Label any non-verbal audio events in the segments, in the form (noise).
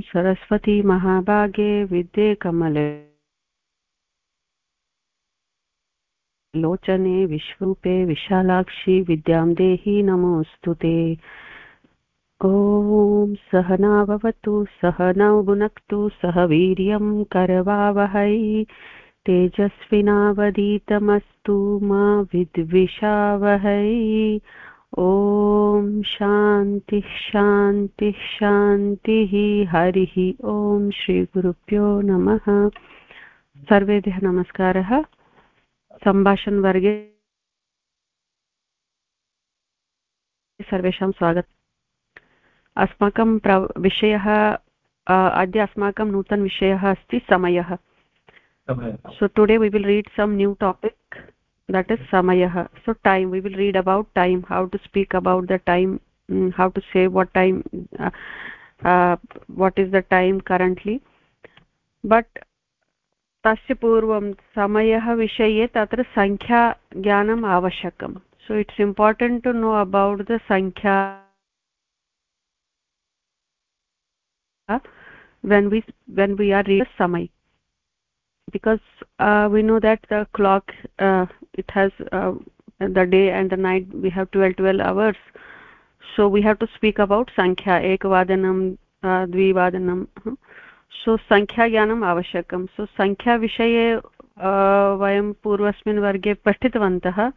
सरस्वती महाभागे विद्ये कमले। लोचने विश्वरूपे विशालाक्षि विद्यां देहि नमोऽस्तु ते। ॐ सहना भवतु सहनौ भुनक्तु सह वीर्यं करवावहै। तेजस्विनावदीतमस्तु मा विद्विषावहै। ॐ शान्तिः शान्तिः शान्तिः हरिः ॐ श्रीगुरुभ्यो नमः। सर्वेभ्यः नमस्कारः। सम्भाषणवर्गे सर्वेषां स्वागतम् अस्माकं प्र विषयः अद्य अस्माकं नूतनविषयः अस्ति समयः। So today we will read some new topic. that is samayah so time we will read about time how to speak about the time how to say what time uh, uh, what is the time currently but तस्य पूर्वं समयः विषये तत्र सङ्ख्याज्ञानम् आवश्यकं so it's important to know about the सङ्ख्या when we when we are reading samay because uh, we know that the clock uh, it has uh, the day and the night we have 12 12 hours. So we have to speak about sankhya ekvadanam dvivadanam so sankhya gyanam avashyakam. So sankhya vishaye vayam purvasmin varge pashtitavantah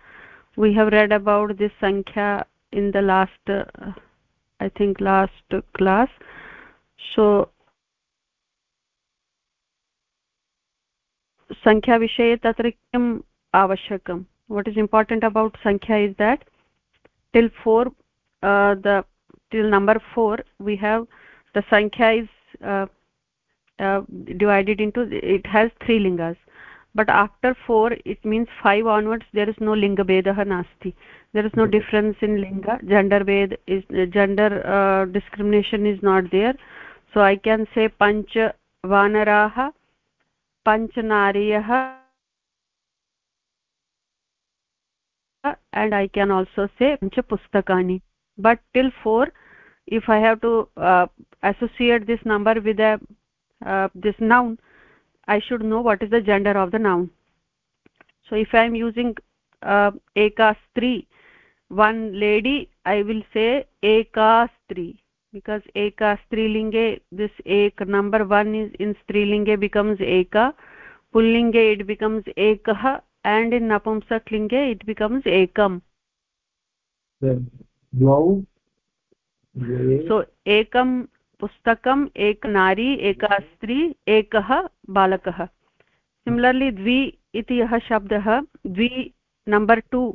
we have read about this sankhya in the last i think last class. So सङ्ख्याविषये तत्र किम् आवश्यकं what is important about sankhya is that till 4 uh, the till number 4 we have the sankhya is uh, uh, divided into it has three lingas but after 4 it means 5 onwards there is no linga bedah nasti there is no difference in linga gender ved is gender uh, discrimination is not there so i can say panch vanaraha पञ्चनार्यः and i can also say pancha pustakani but till 4 if i have to uh, associate this number with a uh, this noun i should know what is the gender of the noun so if i am using uh, eka stri one lady i will say eka stri because एका स्त्रीलिंगे this एक number one is in स्त्रीलिंगे becomes एका पुल्लिंगे it becomes एक and in नपुंसक लिंगे it becomes एकम सो एकम पुस्तकम एक नारी एका स्त्री एक बालक सिमिलरली द्वि इति यः शब्दः द्वि नम्बर् टु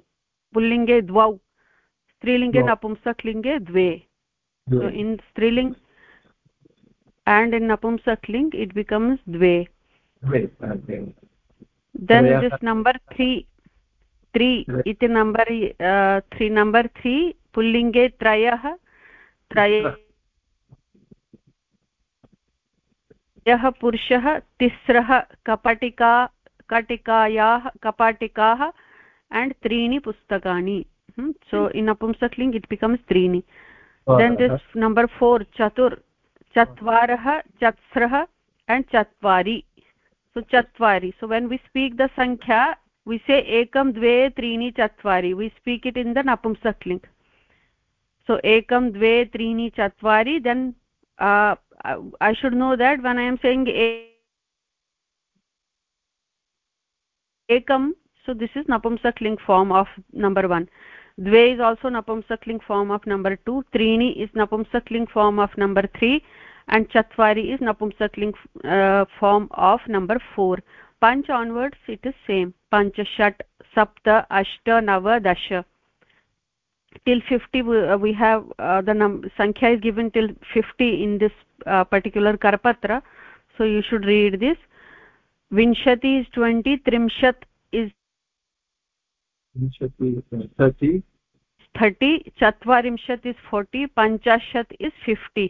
पुल्लिङ्गे द्वौ स्त्रीलिङ्गे नपुंसक्लिङ्गे द्वे so in striling and in napumsakling it becomes dve then this number 3 3 iti number uh, 3 number 3 pullinge trayah त्रय यः पुरुषः तिस्रः कपटिका कटिकायाः कपाटिकाः and त्रीणि पुस्तकानि hmm? so in apumsakling it becomes त्रीणि then this number 4 chatur chatvarah chatsrah and chatvari so chatvari so when we speak the sankhya we say ekam dve treeni chatvari we speak it in the napumsakling so ekam dve treeni chatvari then uh, i should know that when i am saying ekam so this is napumsakling form of number 1 dve is also napumsakling form of number 2 treeni is napumsakling form of number 3 and chatvari is napumsakling uh, form of number 4 panch onwards it is same. Panch shat sapta ashta nava dasha. Till 50 uh, we have uh, the num sankhya is given till 50 in this uh, particular karpatra so you should read this. Vinshati is 20 trimshat is 30 चत्वारिंशत् is forty, पञ्चाशत् is fifty,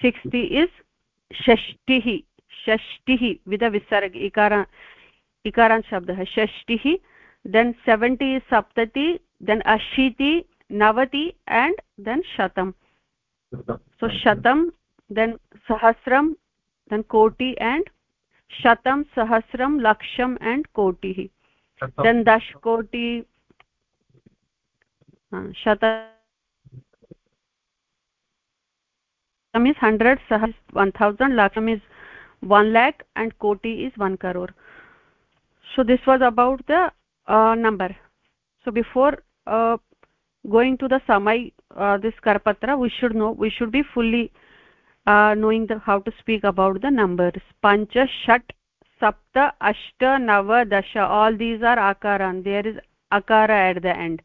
sixty is षष्टिः षष्टिः with विसर्ग, इकार, इकारान् शब्दः, षष्टिः then seventy is सप्तति देन् अशीति, नवति एण्ड् देन् शतं सो शतं then sahasram then koti and shatam sahasram laksham and kotih then dash koti uh, shatam is 100 sahas 1000 laksham is 1 lakh and koti is 1 crore. So this was about the uh, number. So before uh, going to the samai uh, this karpatra we should know we should be fully uh, knowing the how to speak about the numbers. Pancha shat sapta ashta nava dasha all these are akaran there is akara at the end.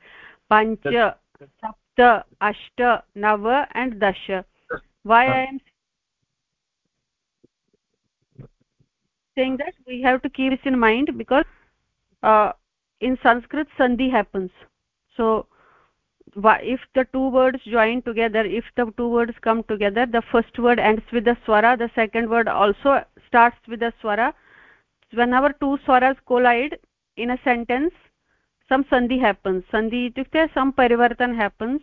Pancha sapta ashta nava and dasha. Why i am saying that we have to keep this in mind because uh, in sanskrit sandhi happens. So if the two words join together if the two words come together the first word ends with the swara the second word also starts with the swara whenever two swaras collide in a sentence some sandhi happens. Sandhi itukte some parivartan happens.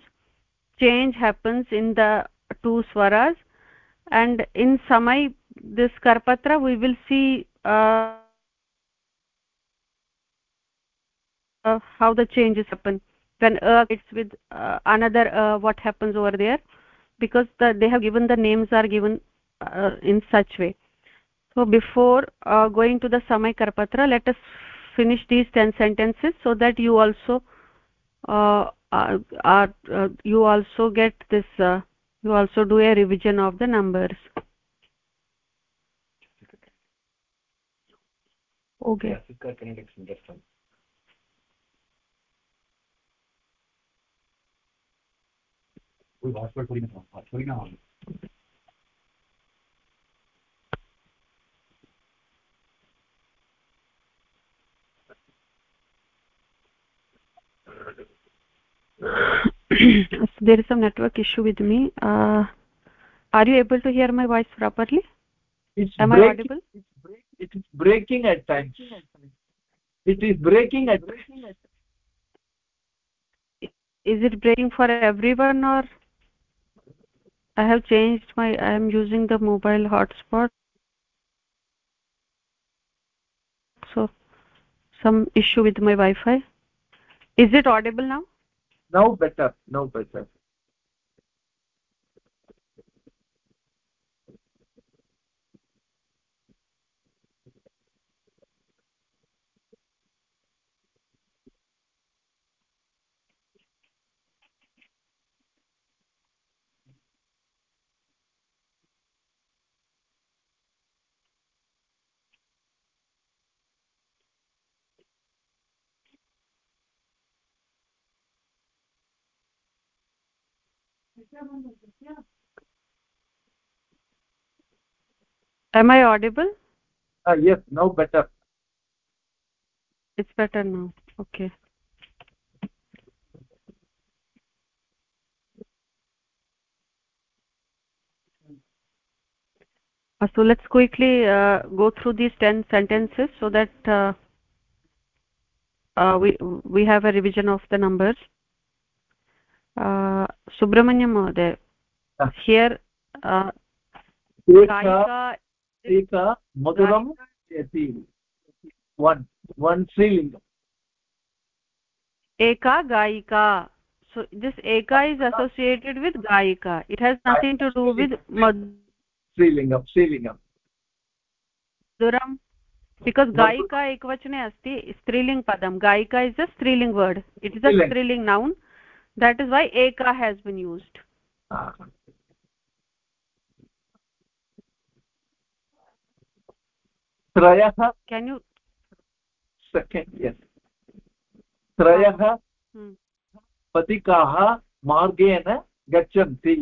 Change happens in the two swaras. And in samai this karpatra we will see uh, uh, how the changes happen. When uh it's with uh, another uh, what happens over there because the, they have given the names are given uh, in such way so before uh, going to the samay karpatra let us finish these 10 sentences so that you also uh, are, are uh, you also get this uh, you also do a revision of the numbers. Okay. Hotspot putting on putting on so (coughs) there is some network issue with me. Uh, are you able to hear my voice properly? It's am breaking, i audible? It's break, it is breaking at times. It is breaking at times. Is it breaking for everyone or i have changed my i am using the mobile hotspot. So some issue with my wi-fi. Is it audible now now better now better am i audible? Uh, yes now better. It's better now okay. Uh, so let's quickly uh, go through these 10 sentences so that uh, uh, we we have a revision of the numbers Subrahmanyam महोदय here मधुरं एका गायिका so this एका is associated with गायिका it has nothing to do with श्रीलिङ्गं श्रीलिङ्गं मधुरं because गायिका एकवचने अस्ति स्त्रीलिङ्ग् पदं गायिका इस् अ स्त्रीलिङ्ग् word it is a स्त्रीलिङ्ग् noun that is why eka has been used त्रयः केन् यु सेकेण्ड् यस् त्रयः पथिकाः मार्गेण गच्छन्ति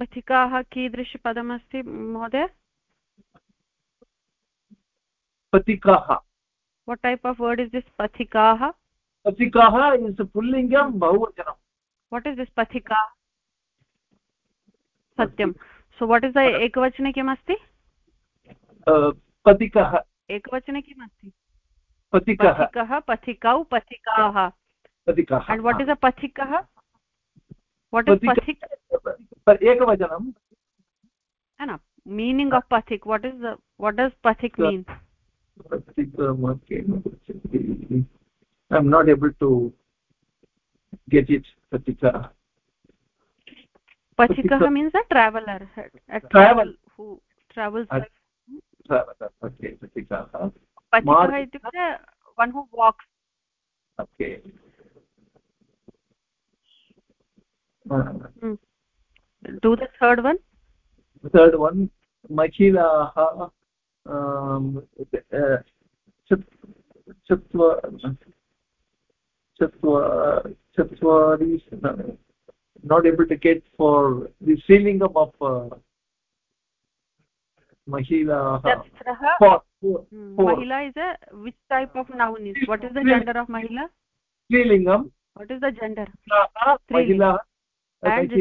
पथिकाः कीदृशपदमस्ति महोदय पथिकाः what type of word is this pathikaah पथिकाः इस् पुल्लिङ्गं बहुवचनं। वाट् इस् दिस् पथिका सत्यं सो वाट् इस् द एकवचने किमस्ति पथिकः एकवचने किमस्ति पथिकः पथिकौ पथिकाः वाट् इस् अ पथिकः वाट् इस् पथिक एकवचनं मीनिङ्ग् आफ् पथिक् what is what does पथिक् mean i'm not able to get it patika pathikah means a traveler a travel who travels traveler okay patikah pathikah itukte one who walks okay hmm. do the third one third one महिलाः चत्वारि not able to get for the sealingam of uh, mahila for, for, mahila is a which type of noun is what is the gender of mahila sealingam what is the gender mahila and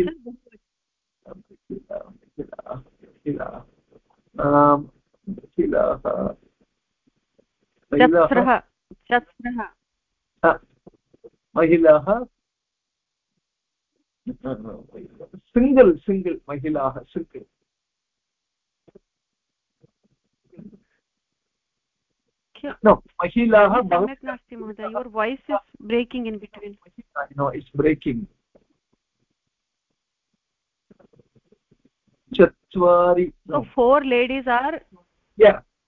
महिलाः single single महिलाः single no mahilah सम्यक् नास्ति महोदय your voice is breaking in between no it's breaking चत्वारि four ladies are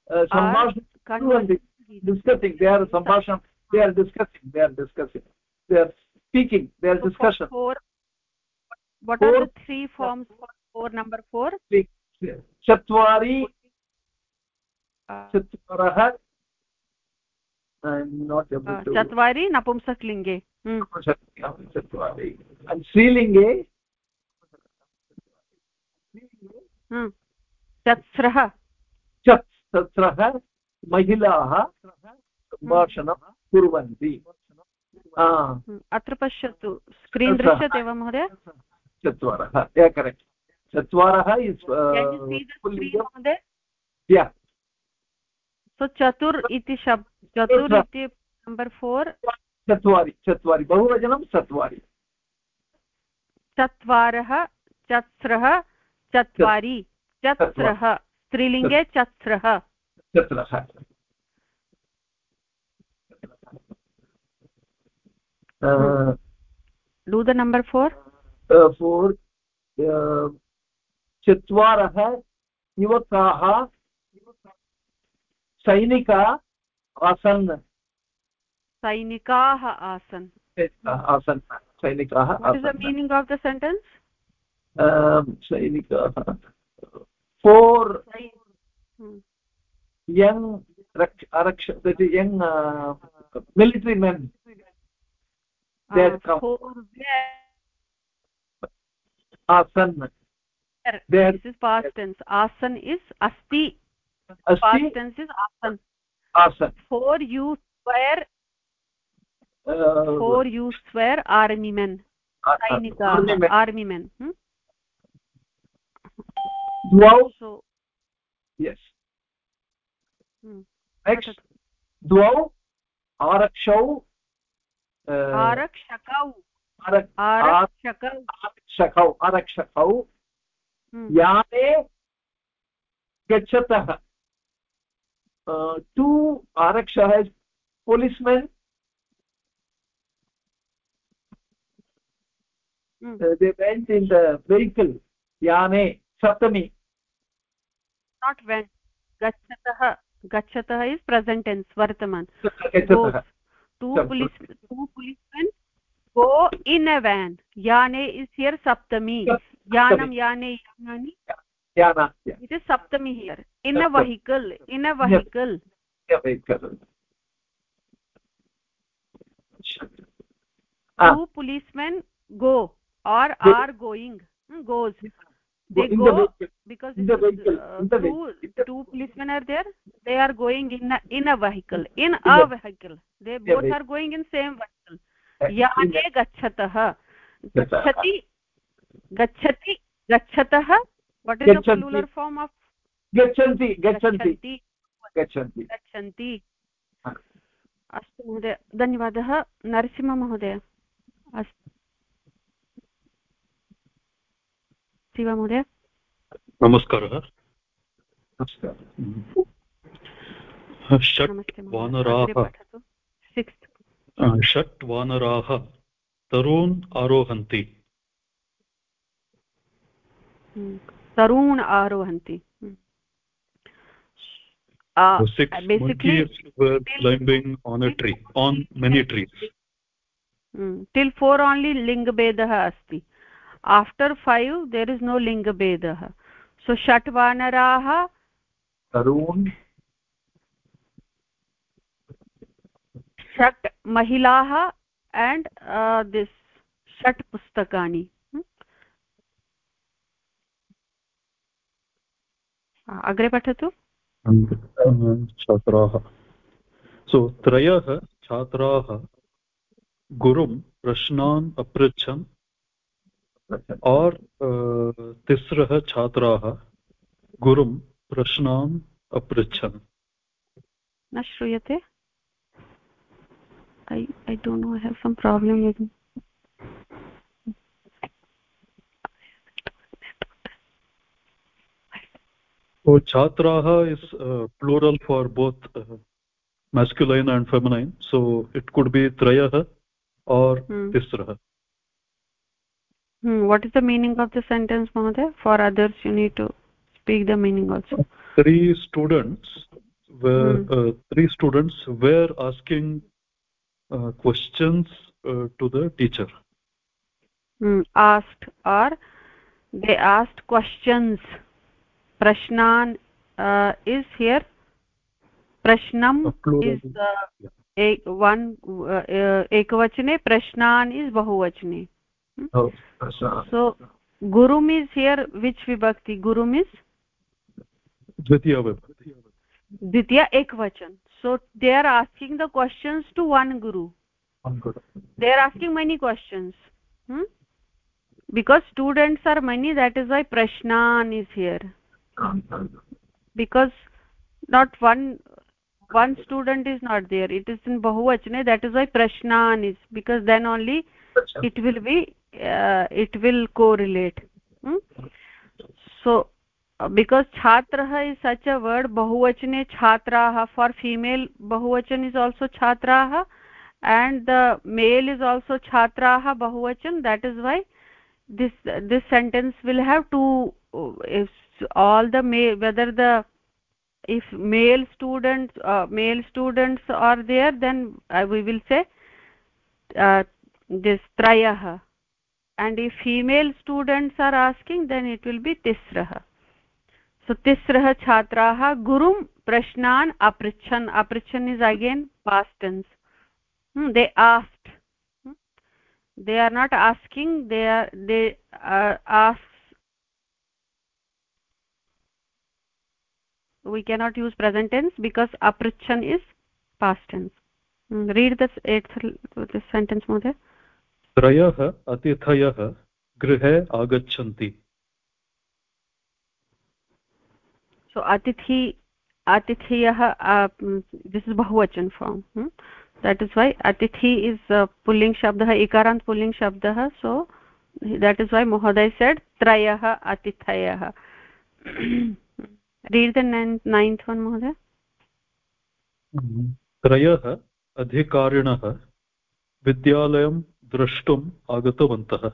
सम्भाषणं discussing they are सम्भाषणं they are discussing they are discussing they are speaking they are so discussion four what four, are the three forms for four number 4 chatwari chatvarah i'm not able to chatvari napumsaklinge hmm chatvari and srilinge चत्स्रः चत् तत्रः महिलाः सम्भाषणं कुर्वन्ति अत्र पश्यतु screen दृश्यते वा महोदय? चत्वारः करेक्ट् चत्वारः सो चतुर् इति शब् चतुर् इति नम्बर् फोर् चत्वारि चत्वारि बहुवचनं चत्वारि. चत्वारः चत्स्रः चत्वारि चत्स्रः स्त्रीलिङ्गे चत्स्रः चत्स्रः do the number four four चत्वारः युवकाः सैनिका आसन् सैनिकाः आसन् आसन् सैनिकाः मीनिङ्ग् आफ् द सेण्टेन्स् सैनिकाः फोर् यङ्ग् रक्ष young military men आसन् this is past tense asan is asti asti past tense is asan asan for you swear uh, for you swear army men sainika army men hmm? द्वौ yes next द्वौ आरक्षौ Uh, आरक्षकौ। आरक्षकौ। हम्म। याने गच्छतः। Two आरक्षः policemen in vehicle याने सप्तमी। गच्छतः। गच्छतः इस् प्रसेण्टेन्स् वर्तमान्। Two police two policemen go in a van yane is here saptami yanam yane yanani yana it is saptami here in a vehicle in a vehicle yeah vehicle two policemen go or are going goes they in go the because in the vehicle uh, in the two, vehicle two policemen are there they are going in a, in a vehicle in a vehicle they both are going in same vehicle याने गच्छतः गच्छति गच्छति गच्छतः what is the plural form of गच्छन्ति गच्छन्ति गच्छन्ति गच्छन्ति अस्तु महोदय धन्यवादः नरसिंहमहोदय अस्तु अस्ति वा महोदय। नमस्कारः। षट् वानराः। षट् वानराः तरून् आरोहन्ति। तरून् आरोहन्ति। टिल् फोर् ओन्ली लिङ्गभेदः अस्ति after five there is no लिङ्गभेदः so षट् वानराः षट् महिलाः एण्ड् दिस् षट् पुस्तकानि अग्रे पठतु। छात्राः। सो त्रयः छात्राः गुरुं प्रश्नान् अपृच्छन् और तीसर छात्र गुरु प्रश्ना अपृछन न श्रूयते? I don't know have some problem with oh so it could be त्रयः और् तिस्रः। hmm. Hmm. What is the meaning of the sentence, Mahadev? For others, you need to speak the meaning also. Three students were hmm. uh, three students were asking uh, questions uh, to the teacher. Hmm. Asked or they asked questions prashnan uh, is here prashnam is uh, uh, ekvachane prashnan is bahuvachane hmm? oh, so gurum is here which vibhakti gurum is dvitiya vibhakti dvitiya ekvachan so they are asking the questions to one guru one guru they are asking many questions hmm? because students are many that is why prashnan is here because not one one student is not there it is in bahuvachane that is why prashnan is because then only it will be uh, it will correlate. Hmm? so uh, because chhatrah is such a word bahuvachane chhatraah for female bahuvachan is also chhatraah and the male is also chhatraah bahuvachan. That is why this this sentence will have two uh, all the male whether the if male students uh, male students are there then uh, we will say uh, this trayah and if female students are asking then it will be tisrah so tisrah chhatraah gurum prashnan aprichan. Aprichan is again past tense. Hmm, they asked. Hmm? they are not asking. They are they uh, ask we cannot use present tense because aprichan is past tense. Hmm, read this eighth this sentence त्रयः अतिथयः गृहे आगच्छन्ति। So अतिथि अतिथयः this is बहुवचन form that is why अतिथि is पुल्लिङ्ग् शब्दः इकारान्त् pulling शब्दः सो देट् इस् वै महोदय सेड् त्रयः अतिथयः। रीड् द नैन्थ् वन् महोदय त्रयः अधिकारिणः विद्यालयं द्रष्टुम् आगतवन्तः।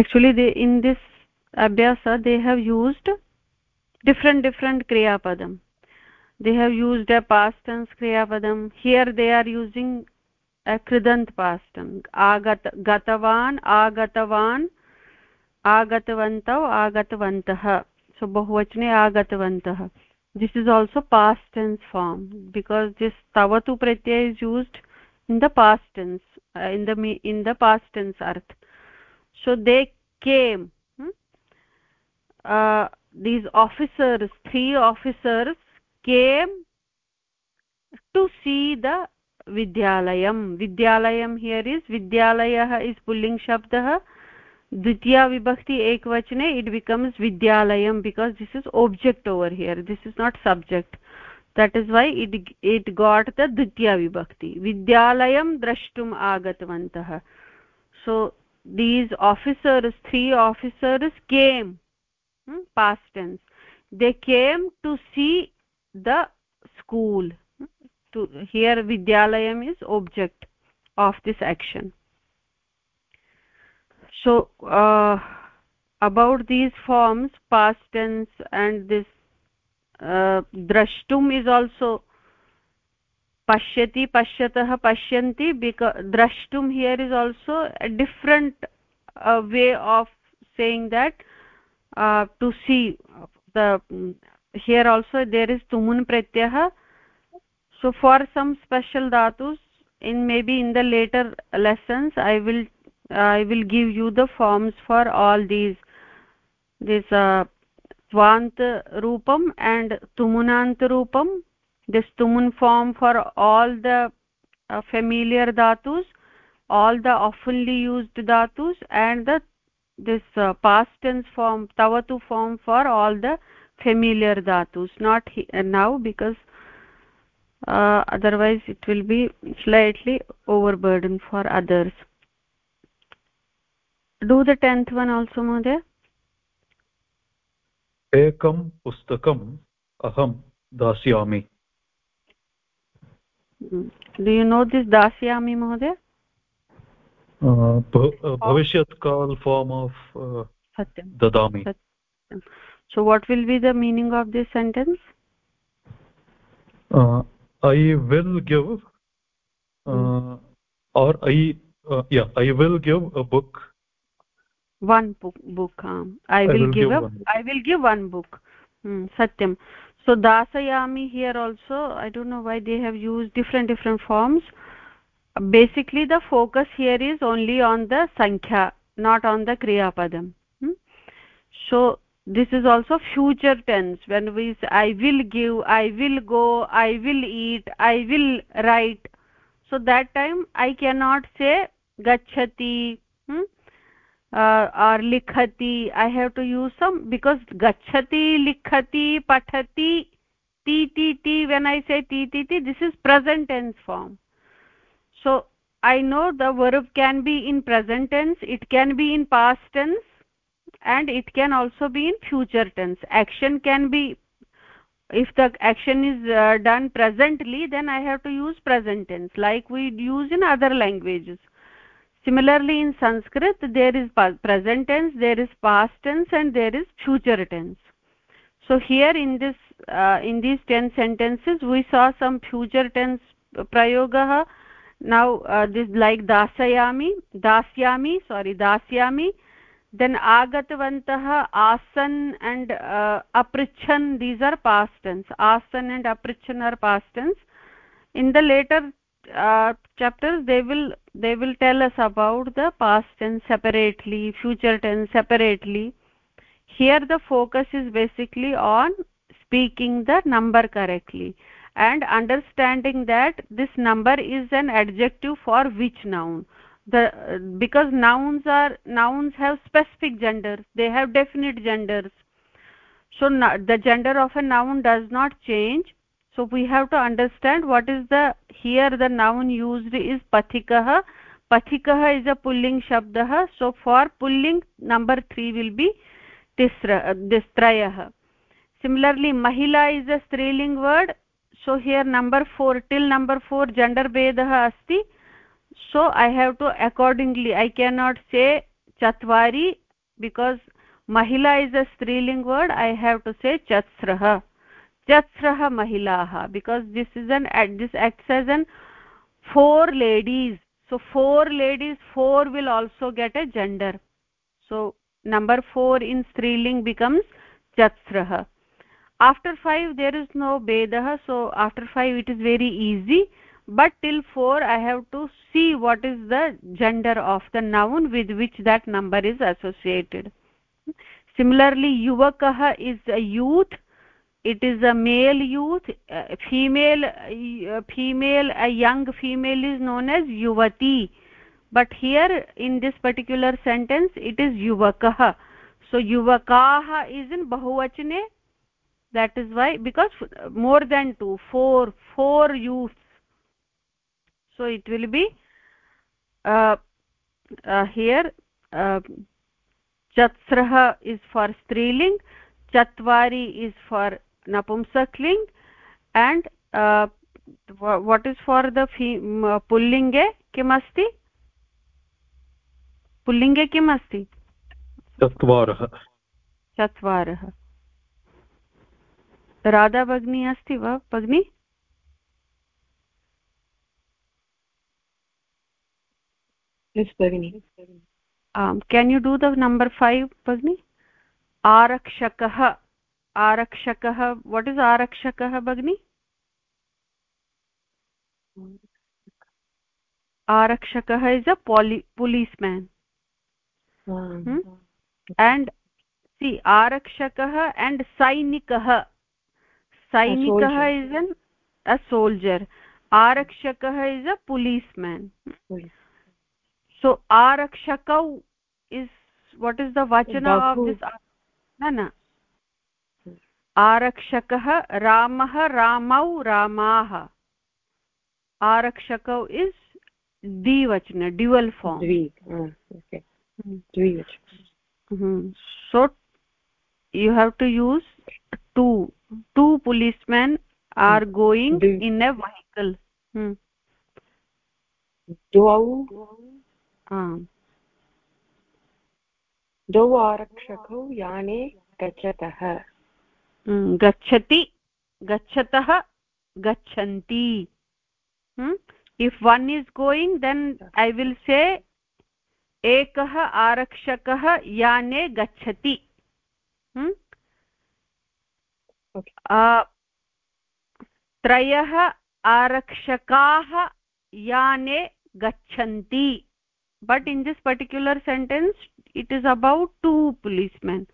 एक्चुलि इन् दिस् अभ्यास they have used different different क्रियापदम् they have used a past tense क्रियापदं हियर् दे आर् यूसिङ्ग् कृदन्त् पास्टन् आगत गतवान् आगतवान् आगतवन्तौ आगतवन्तः सो बहुवचने आगतवन्तः this is also past tense form because this tavatu pratyay is used in the past tense uh, in the in the past tense arth so they came hmm? uh, these officers three officers came to see the विद्यालयं विद्यालयं here is विद्यालयः is पुल्लिङ्ग् शब्दः द्वितीया विभक्ति एकवचने it becomes विद्यालयं because this is object over here this is not subject that is why it it got the dvitiya vibhakti vidyalayam drashtum agatavantah so these officers three officers came hmm, past tense they came to see the school to here vidyalayam is object of this action so uh, about these forms past tense and this uh, drashtum is also pashyati pashyatah pashyanti because drashtum here is also a different uh, way of saying that uh, to see the here also there is tumun pratyah. So for some special dhatus in maybe in the later lessons i will i will give you the forms for all these this uh, swant roopam and tumunant roopam this tumun form for all the uh, familiar dhatus all the oftenly used dhatus and the this uh, past tense form tavatu form for all the familiar dhatus. Not uh, now because uh, otherwise it will be slightly overburden for others do the 10th one also mohdaya ekam pustakam aham dasyami. Do you know this dasyami mohdaya bhavishyat kaal form of uh, satyam. Dadami. Satyam. so what will be the meaning of this sentence? Uh, i will give uh, hmm. or i uh, yeah i will give a book one book book I, will I will give, give a i will give one book. Hmm, satyam. So dasayami here also i don't know why they have used different different forms. Basically the focus here is only on the sankhya not on the kriya padam hmm? so this is also future tense. When we say i will give i will go i will eat i will write so that time i cannot say gachati hmm? Uh, or likhati i have to use some because gachati likhati pathati ti ti ti when i say ti ti ti this is present tense form. So i know the verb can be in present tense it can be in past tense and it can also be in future tense. Action can be if the action is uh, done presently then i have to use present tense like we use in other languages similarly in sanskrit there is present tense there is past tense and there is future tense. So here in this uh, in these 10 sentences we saw some future tense prayogah now uh, this like dasayami dasyami sorry dasyami. Then agatavantah asan and uh, aprichan these are past tense. Asan and aprichan are past tense. In the later uh, chapters they will they will tell us about the past tense separately future tense separately. Here the focus is basically on speaking the number correctly and understanding that this number is an adjective for which noun. The because nouns are nouns have specific genders they have definite genders. So the gender of a noun does not change so we have to understand what is the here the noun used is pathikah pathikah is a pulling shabdah so for pulling number 3 will be tisra uh, this trayah similarly mahila is a striling word. So here number 4 till number 4 gender bedah asti. So i have to accordingly i cannot say chatvari because mahila is a striling word. I have to say chatsrah chatsrah mahilah because this is an this acts as an four ladies. So four ladies four will also get a gender. So number 4 in striling becomes chatsrah after 5 there is no bedah. So after 5 it is very easy. But till 4 i have to see what is the gender of the noun with which that number is associated. Similarly yuvakah is a youth it is a male youth uh, female uh, female a young female is known as yuvati. But here in this particular sentence it is yuvakah. So yuvakah is in bahuvachane. That is why because more than two four four youths. So it will be uh, uh, here uh, chatsrah is for striling chatvari is for napumsakling and uh, what is for the pullinge kim asti पुल्लिङ्गे किम् अस्ति चत्वारः चत्वारः राधा भगिनी अस्ति वा भगिनी आम् can you do the number five भगिनि आरक्षकः आरक्षकः वाट् इस् आरक्षकः भगिनि? आरक्षकः is a police man and सि आरक्षकः एण्ड् सैनिकः. सैनिकः इस् एन् अ सोल्जर् आरक्षकः is a police men so आरक्षकौ इस् वाट् इस् द वचन आफ् दिस् न न आरक्षकः रामः रामौ रामाः। आरक्षकौ इस् द्विवचन dual form so you have to use two two policemen are going in a vehicle द्वौ। आरक्षकौ याने गच्छतः। गच्छति गच्छतः गच्छन्ति। If one is going then I will say एकः आरक्षकः याने गच्छति। त्रयः आरक्षकाः याने गच्छन्ति। But in this particular sentence it is about two policemen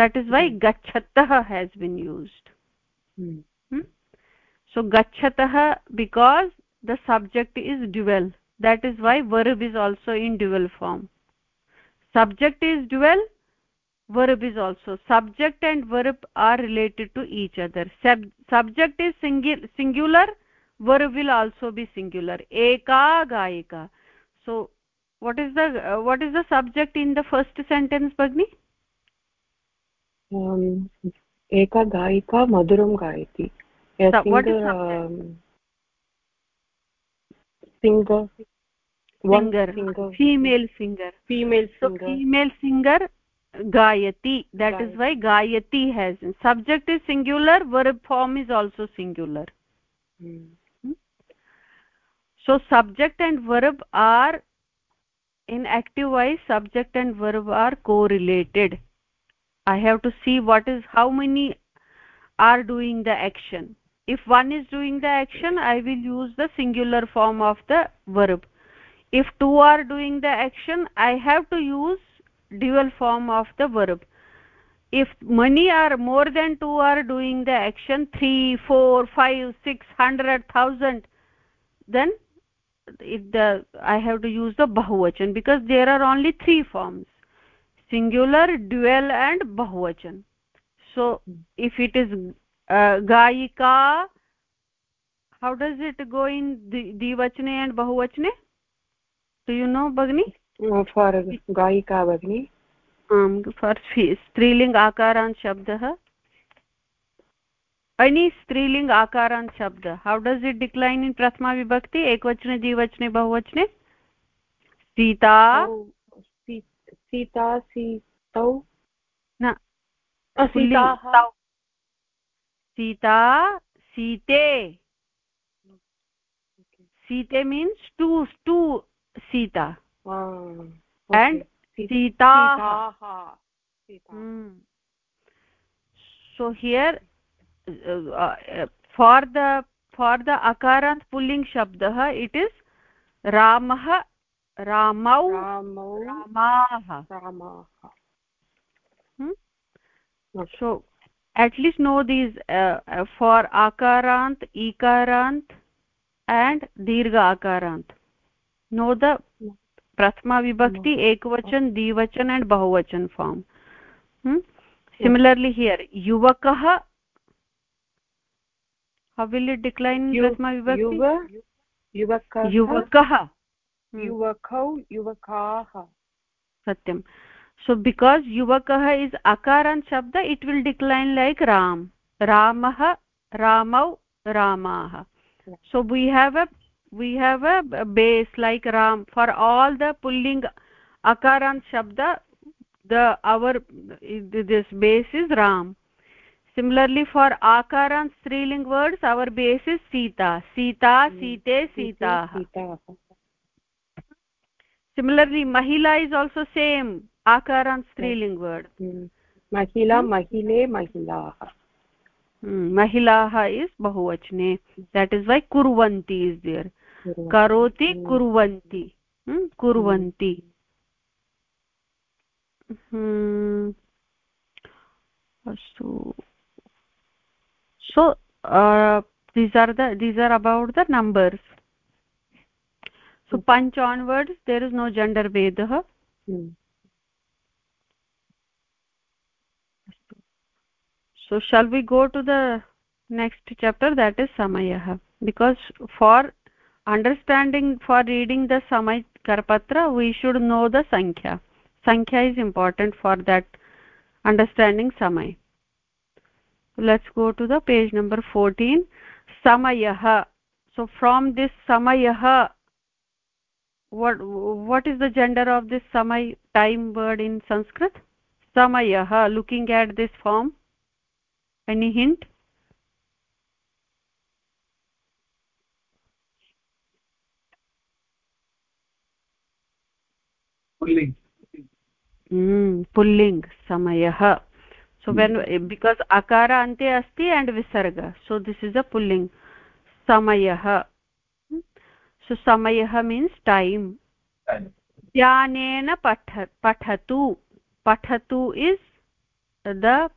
that is why gachatah has been used. Hmm. Hmm? so gachatah because the subject is dual. That is why verb is also in dual form. Subject is dual verb is also. Subject and verb are related to each other. Sub subject is singu singular verb will also be singular. Eka gayika so what is the uh, what is the subject in the first sentence bagni um so, what is um, singer singer, singer female singer female singer so female singer gayati That gayati. is why gayati has subject is singular verb form is also singular hmm. Hmm? so subject and verb are in active voice subject and verb are correlated i have to see what is how many are doing the action. If one is doing the action i will use the singular form of the verb. If two are doing the action i have to use dual form of the verb. If many are more than two are doing the action three four five six hundred thousand then the i have to use the bahuvachan because there are only three forms singular dual and bahuvachan so if it is uh, gayika how does it go in dvachane and bahuvachane do you know bagni for gayika bagni um for striling akarant shabdah any स्त्रीलिङ्ग् आकारान्त शब्द how does it decline in prathama vibhakti ekvachane dvivachane bahuvachane Sita Sita सीतौ न सीता सीते। सीते means two two Sita. And सीताः। So here hmm. For the for uh, the uh, अकारान्त् पुल्लिङ्ग् शब्दः it is रामः रामौ रामाः रामाः। So at least no these for आकारान्त् ईकारान्त् एण्ड् दीर्घ आकारान्त् नो द प्रथमा विभक्ति एक वचन द्विवचन एंड बहुवचन फार्म् सिमिलर्ली हियर युवक हाउ विल यु डिक्लैन् प्रथमा विभक्ति युवक युवकः Hmm. युवकौ युवकाः। सत्यं। सो बिकास् युवकः इस् अकारान् शब्द it will decline like Ram. रामः रामौ रामाः। So we have a we have a base like Ram. For all the पुल्लिङ्ग् अकारान् शब्द the our this base is Ram. Similarly for आकारान् स्त्रीलिङ्ग् words our base is Sita Sita hmm. सीते। सीताः। similarly mahila is also same akara and striling word mahila mahile mahilaah महिलाः is बहुवचने that is why कुर्वन्ति इस् देयर् kurvanti hmm कुर्वन्ति so uh, these are the these are about the numbers so punch onwards there is no gender vedah hmm. so shall we go to the next chapter? That is samayah. Because for understanding for reading the samay karpatra we should know the sankhya. Sankhya is important for that understanding samay. Let's go to the page number 14 samayah. So from this samayah what what is the gender of this samay time word in sanskrit? Samayah looking at this form. Any hint? Pulling. Mm pulling. Samayah so when because akara ante asti and visarga. So this is a pulling. Samayah so समयः means time ध्यानेन पठ पठतु। पठतु is the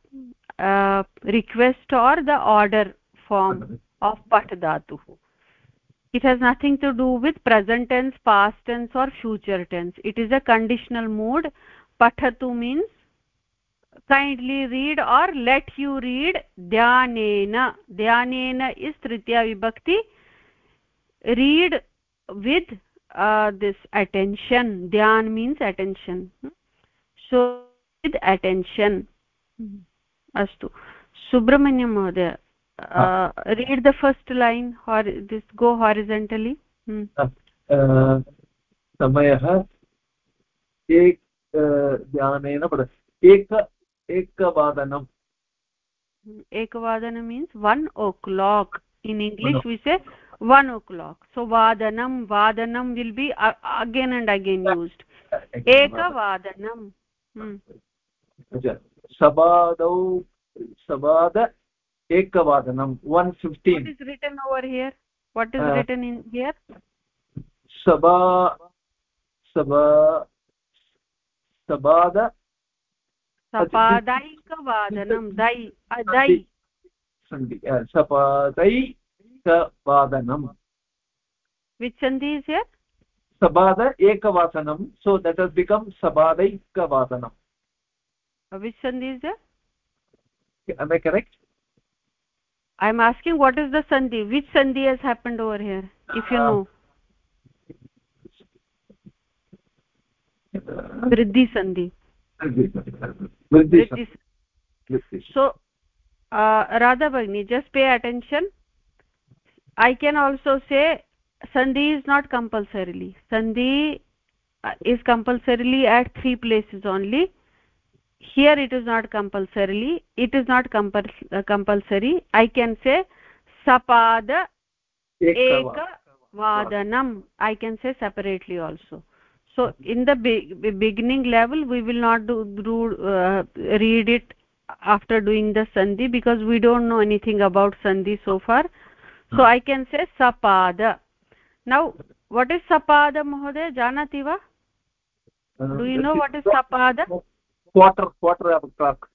request or the order form of पठ धातुः it has nothing to do with present tense past tense or future tense it is a conditional mood पठतु means kindly read or let you read dhyanena. Dhyanena is tritiya vibhakti. Read with uh, this attention dhyan means attention so with attention astu subramanyam mohoday uh, read the first line or this go horizontally hmm. uh, समयः एक ध्यानेन पठ एक एकवादनम् ekavadana means 1 o'clock in english we say One o'clock so vadanam vadanam will be uh, again and again used ekavadanam hmm. sabadau sabada ekavadanam 115 what is written over here what is uh, written in here sabha sabha sabada सपादैकवादनं दै अदै सन्धि सपादै एकवादनम् which sandhi is here sabada ekavasanam so that has become sabada ekavasanam which sandhi is there am i correct i am asking what is the sandhi which sandhi has happened over here if you know vriddhi sandhi vriddhi so uh, radha bagni just pay attention i can also say sandhi is not compulsorily. Sandhi uh, is compulsorily at three places only. Here it is not compulsorily. It is not uh, compulsory. I can say sapada eka vadanam. I can say separately also. So in the be beginning level we will not do, do uh, read it after doing the sandhi because we don't know anything about sandhi so far so i can say sapada. Now what is sapada mohoday janati va do you know what is sapada? Quarter quarter of a clock.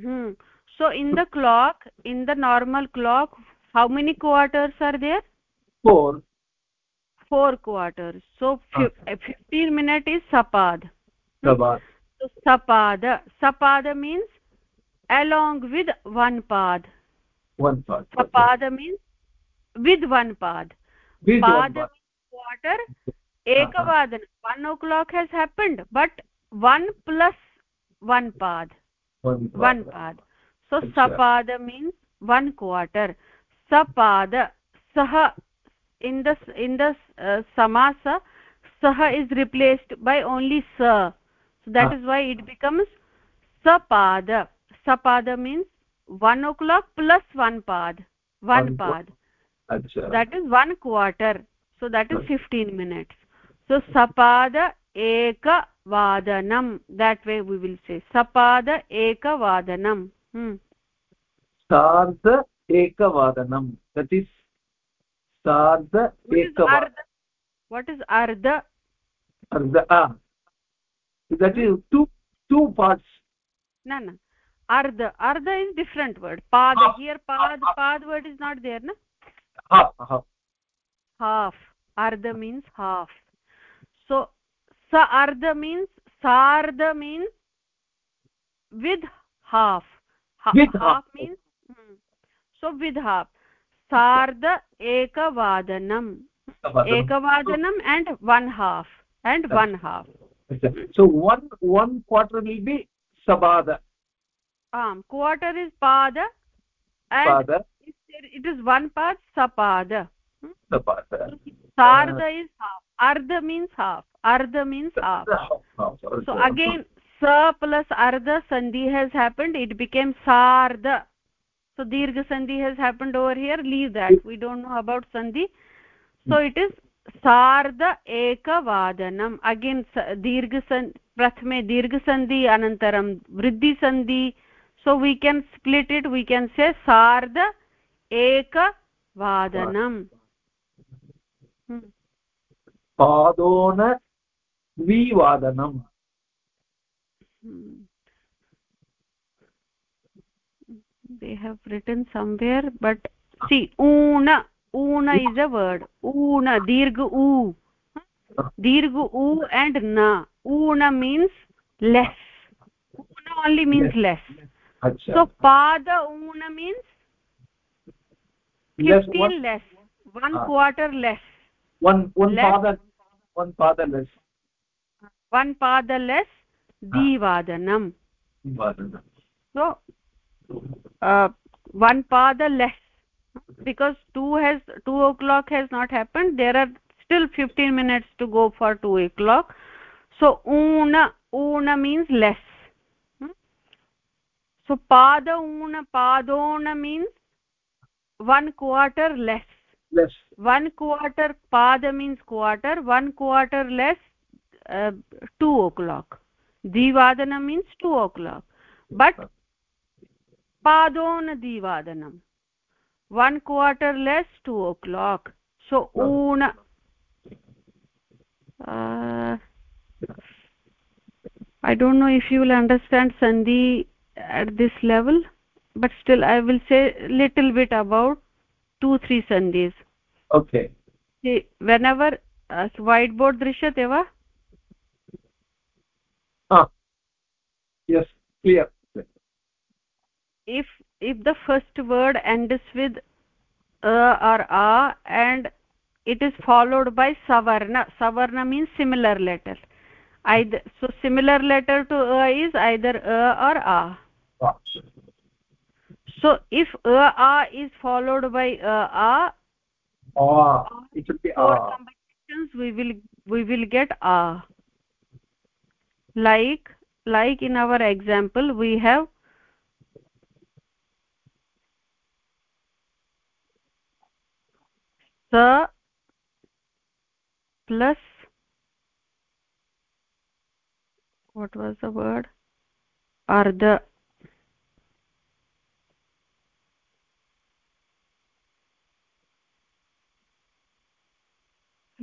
Hmm. So in the clock in the normal clock how many quarters are there? Four. Four quarters. So uh, 15 minute is sapad. Sapad. So sapada. Sapada means along with one pad. One pad. Sapada means with one pad. With pad one quarter ekavadan one o'clock has happened but one plus one pad. One, one pad. So sapada means one quarter. Sapada sah in the in the uh, samasa sah is replaced by only sa so that ah. is why it becomes sapada. Sapada means 1 o'clock plus one pad. One, one pad that is one quarter. So that is 15 minutes. So sapada ekavadanam that way we will say sapada ekavadanam hmm. Sardha ekavadanam that is sardha ekavadanam what is ardha? Ardha ah. that is two two parts. No no ardha. Ardha is different word. Pad. Ah. here pad pad word is not there no half ardha means half so sa ardha means sardha means with half ha with half, half means hmm. so with half sardha ekavadanam ekavadanam and one half and one half so one one quarter will be sabada um quarter is pada and pada. it is one part sapada hmm? sapada sardha is half ardha means half ardha means half so again sa plus ardha sandhi has happened it became sardha so dirgha sandhi has happened over here leave that we don't know about sandhi so it is सार्ध एकवादनम् again दीर्घ प्रथमे दीर्घसन्धि अनन्तरं वृद्धिसन्धि so we can split it we can say सार्ध एकवादनम् पादोन द्विवादनम् they have written somewhere but see una una is a word una dirgha u dirgha u and na una means less una only means less so pada una means 15 less, less. one ah. quarter less one one less. pada one pada less one pada less divadanam divadanam so uh, one pada less because 2 has 2 o'clock has not happened there are still 15 minutes to go for 2 o'clock so una una means less hmm? so pada una padona means one quarter less. Less. One quarter pada means quarter one quarter less uh, 2 o'clock. Divadana means 2 o'clock. But padona divadanam one quarter less two o'clock. So una uh, i don't know if you will understand sandhi at this level but still i will say little bit about two three sandhis okay. See whenever uh, whiteboard drishyate va ah. Yes clear. If if the first word ends with a or a and it is followed by savarna savarna means similar letter. Either so similar letter to a is either a or a so if a a is followed by a a ah it should be a. combinations we will we will get a. Like like in our example we have sa plus what was the word? Ardha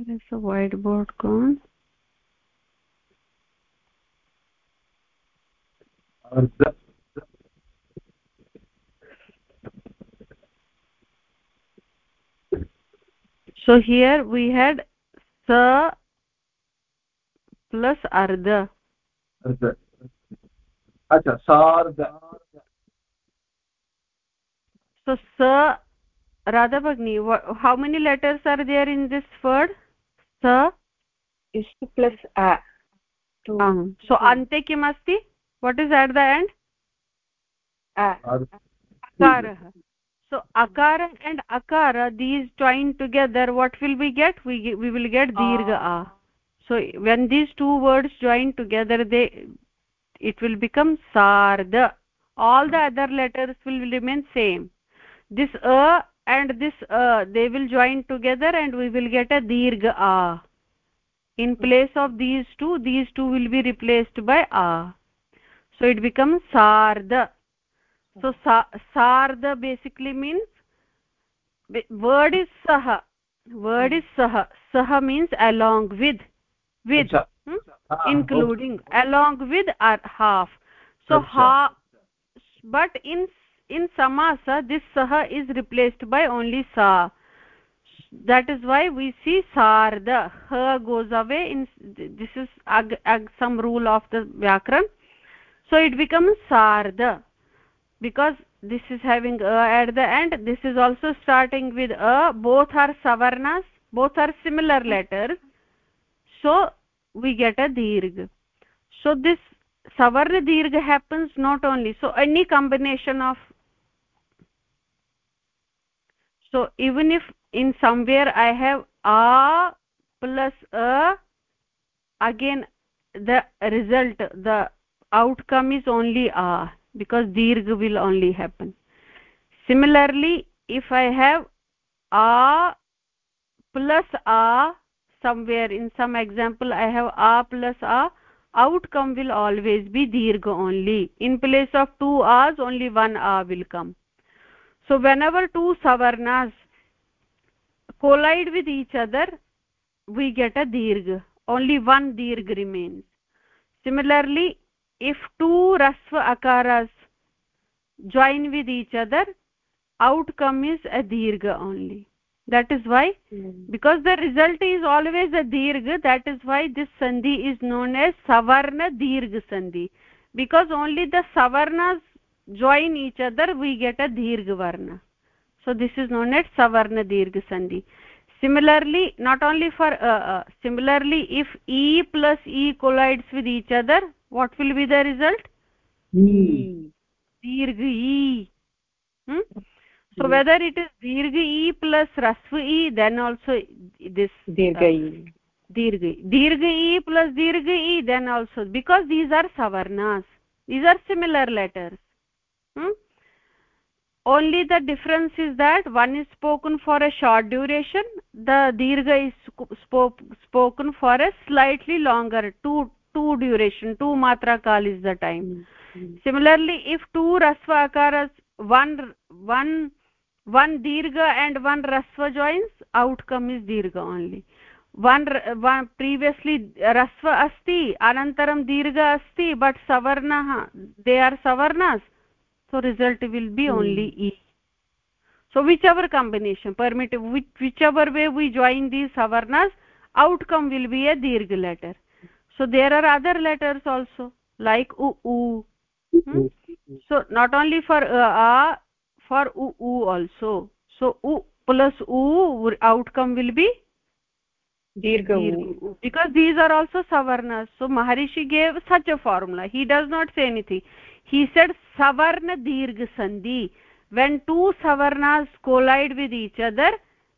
where is the whiteboard gone. So here we had sa plus ardha acha sardha so sa radha bagni how many letters are there in this word sa is plus a to um, so ante kim asti what is at the end? a akarah so akara and akara these joined together what will we get? We we will get dirgha a so when these two words join together they it will become sarda all the other letters will remain same. This a and this a they will join together and we will get a dirgha a. In place of these two these two will be replaced by a. So it becomes sarda. So sa sarda basically means word is sah. Word is sah. Sah means along with with hmm? ah, including along with or half. So ha but in in samasa this sah is replaced by only sa. That is why we see sar the ha goes away in this is ag, ag, some rule of the vyakran so it becomes sarda. Because this is having a at the end this is also starting with a. Both are savarnas both are similar letters so we get a dirgha. So this savarna dirgha happens not only. So any combination of so even if in somewhere i have a plus a again the result the outcome is only a because dirgha will only happen. Similarly if i have a plus a somewhere in some example i have a plus a outcome will always be dirgha only. In place of two a's only one a will come so whenever two savarnas collide with each other we get a dirgha. Only one dirgha remains. Similarly if two rasva akaras join with each other outcome is a dirgha only. That is why mm. because the result is always a dirgha that is why this sandhi is known as savarna dirgha sandhi. Because only the savarnas join each other we get a dirgha varna. So this is known as savarna dirgha sandhi. Similarly not only for uh, uh, similarly if e plus e collides with each other what will be the result? E. Dirgha e. Hmm? so whether it is dirgha e plus rasva e then also this dirgha e. Uh, dirgha e plus dirgha e then also because these are savarnas. These are similar letters hmm? only the difference is that one is spoken for a short duration the dirgha is spoke, spoken for a slightly longer two two duration two matra kal is the time mm -hmm. similarly if two rasva akaras one one one dirgha and one rasva joins outcome is dirgha only one, one previously rasva asti anantaram dirgha asti but savarnah they are savarnas so result will be hmm. only e. So whichever combination permit which, whichever way we join these savarnas outcome will be a dirgha letter. So there are other letters also like u u. Hmm? so not only for uh, a for u u also. So u plus u outcome will be dirgha because these are also savarnas so maharishi gave such a formula. He does not say anything he said savarna dirgha sandhi. When two savarnas collide with each other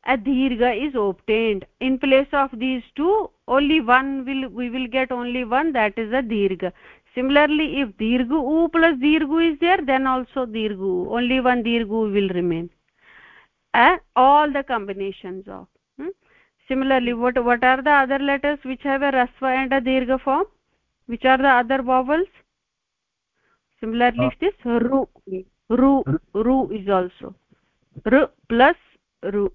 a dirgha is obtained. In place of these two only one will we will get only one that is a dirgha. Similarly if dirghu u plus dirghu is there then also dirghu only one dirghu will remain. Uh, all the combinations of hmm? similarly what what are the other letters which have a rasva and a dirgha form? Which are the other vowels similarly uh, this ru ru ru is also. R plus ru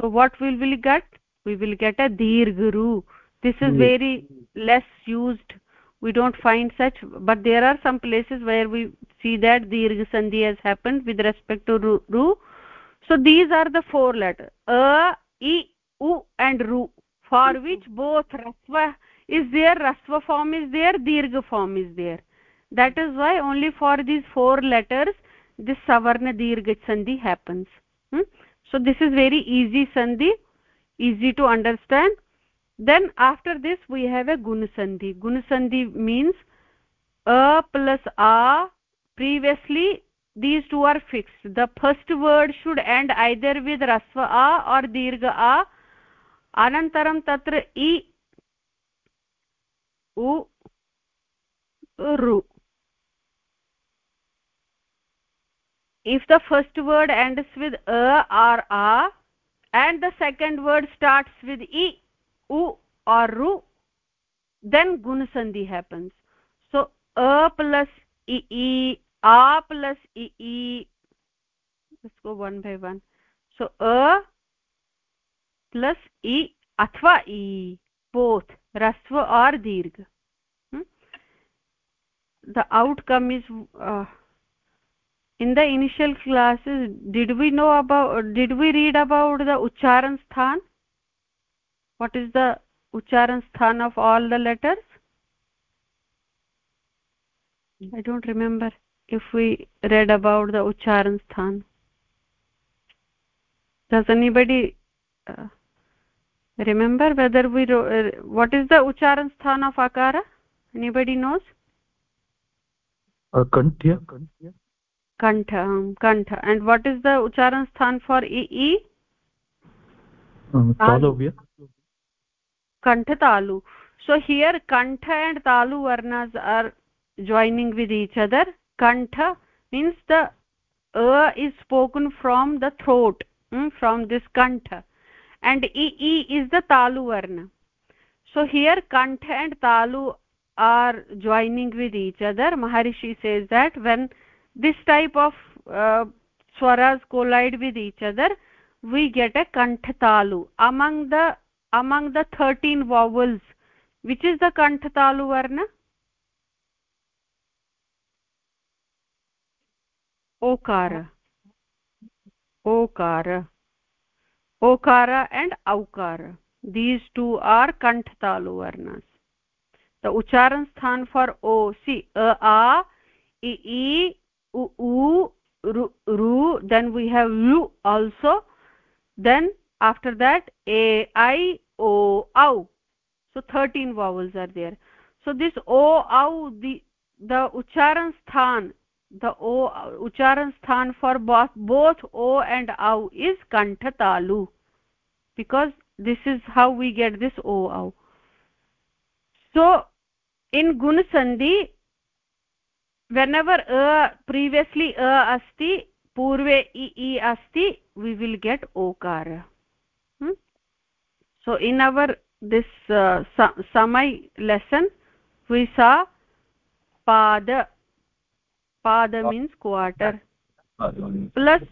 so what will we get? We will get a dirgha ru. This is very less used. We don't find such but there are some places where we see that dirgha sandhi has happened with respect to ru, ru. so these are the four letters. A e u and ru for which both rasva is there rasva form is there dirgha form is there that is why only for these four letters this savarna dirgha sandhi happens. Hmm? so this is very easy sandhi easy to understand. Then after this we have a gun sandhi. Gun sandhi means a plus a previously these two are fixed. The first word should end either with rasva a or dirgha a. Anantaram tatra i u ru if the first word ends with a or a and the second word starts with i u or ru then gun sandhi happens. So a plus i e a plus e, let's go one by one. So a plus i athva e both rasva or dirgha. Hmm? the outcome is uh, in the initial classes did we know about did we read about the ucharan sthan? What is the ucharan sthan of all the letters? I don't remember if we read about the ucharan sthan. Does anybody uh, remember whether we uh, what is the ucharan sthan of akara? Anybody knows? Uh, kantya kantha kantha. And what is the ucharan sthan for e e? Talavya kantha talu. So here kantha and talu varnas are joining with each other. Kantha means the a is spoken from the throat mm, from this kantha. And e e is the talu varna. So here kantha and talu are joining with each other. Maharishi says that when this type of uh, swaras collide with each other we get a kanthatalu among the among the 13 vowels which is the kanthatalu varna okara okara okara and aukara these two are kanthatalu varnas the ucharan sthan for o see a a e e u ru, ru then we have u also. Then after that a i o au. So 13 vowels are there. So this o au the the ucharan sthan the o ucharan sthan for both, both o and au is kanthatalu. Because this is how we get this o au. So in gun sandhi whenever a previously a asti purve i i asti we will get okara hmm? so in our this uh, samai lesson we saw pada pada means quarter plus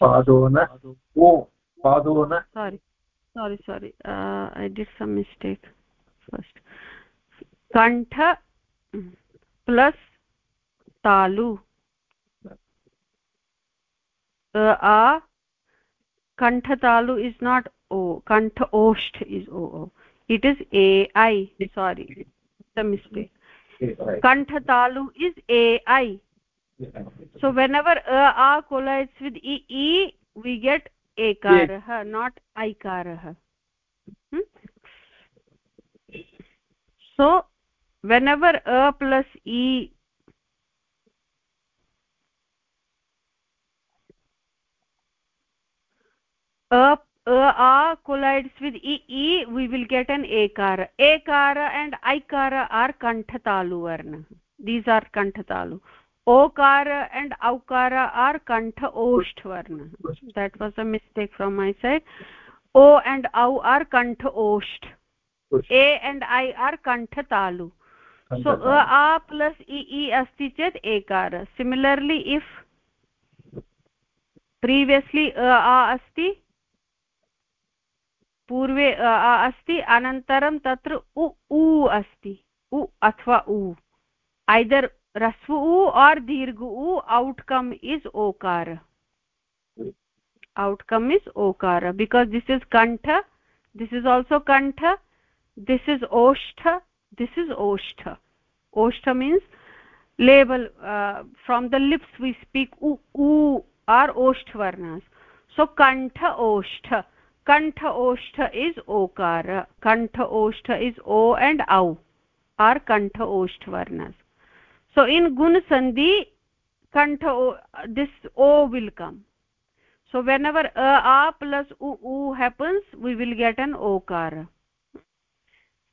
padona o padona sorry sorry sorry uh, i did some mistake first. Kantha plus talu. Uh, a kantha talu is not o. Kantha osht is o o. It is a i. Sorry. The mistake. Kantha talu is a i. So whenever a a collides with e e we get ekarah not aikarah hmm? So whenever a plus e a a a collides with e e we will get an ekara ekara and aikara are kanthatalu varna. These are kanthatalu. Okara and aukara are kantha osht varna. That was a mistake from my side. O and au are kantha osht ए and I are kanthatalu so a a plus e इ अस्ति चेत् एकार। Similarly if previously अ आ अस्ति पूर्वे अ आ अस्ति अनन्तरं तत्र उ ऊ अस्ति। उ अथवा उ। ऐदर् रस्व उ आर् दीर्घ उ औट्कम् इस् ओकार। औट्कम् इस् ओकार। बिकास् दिस् इस् कण्ठ दिस् इस् आल्सो कण्ठ this is oshtha this is oshtha oshtha means label uh, from the lips we speak u, u or osht varnas so kantha oshtha kantha oshtha is okara. Kantha oshtha is o and au are kantha osht varnas so in gun sandhi kantha this o will come. So whenever a, a plus u, u happens we will get an okara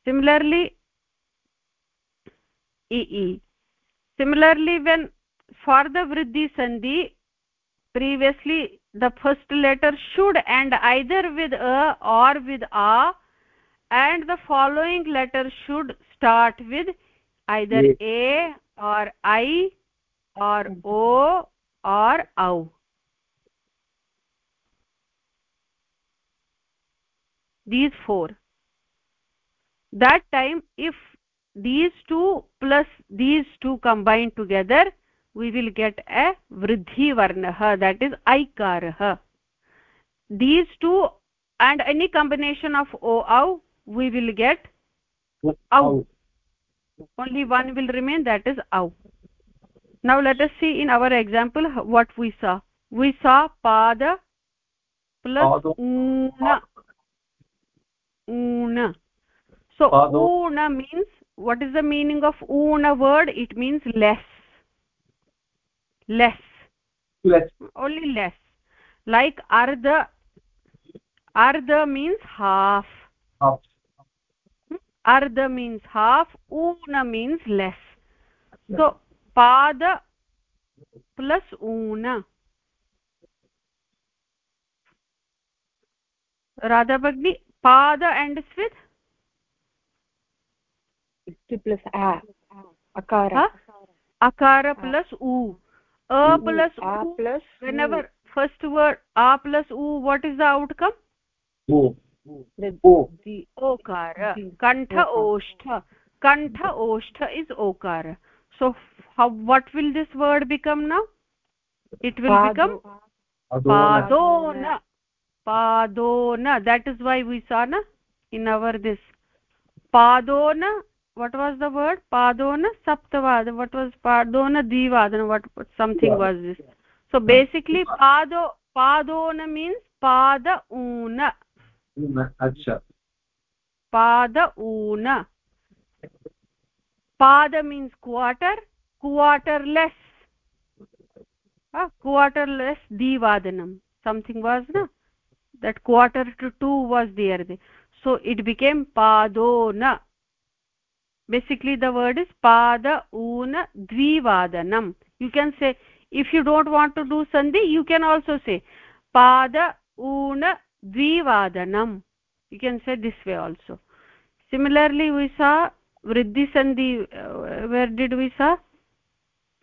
similarly e e. Similarly when for the vriddhi sandhi previously the first letter should end either with a or with a and the following letter should start with either a or i or o or au. These four that time if these two plus these two combined together we will get a vridhi varnah that is aikarah. These two and any combination of o au we will get au. Only one will remain that is au. Now let us see in our example what we saw. We saw pada plus una una so una means what is the meaning of una word? It means less. Less. Less. Only less. Like ardha ardha means half. Half. Hmm? Ardha means half. Una means less. So pada plus una. Radha bagni pada and with अस्ति plus अकार अकार plus उ अ plus plus अ plus उ what is the outcome ओकार कण्ठ ओष्ठ कण्ठ ओष्ठ is Omkar so what will this word become न इट् विल् बिकम् पादोन पादोन that is why we saw न इन् अवर् दिस् पादोन what was the word? Padona saptavad what was padona divadana? What something was this? So basically pado padona means pada una. Acha. Pada una. Pada means quarter quarter less uh, quarter less divadanam something was na? That quarter to 2 was there there. so it became padona basically the word is pada una dvivadanam. You can say if you don't want to do sandhi you can also say pada una dvivadanam. You can say this way also. Similarly we saw vriddhi sandhi uh, where did we saw?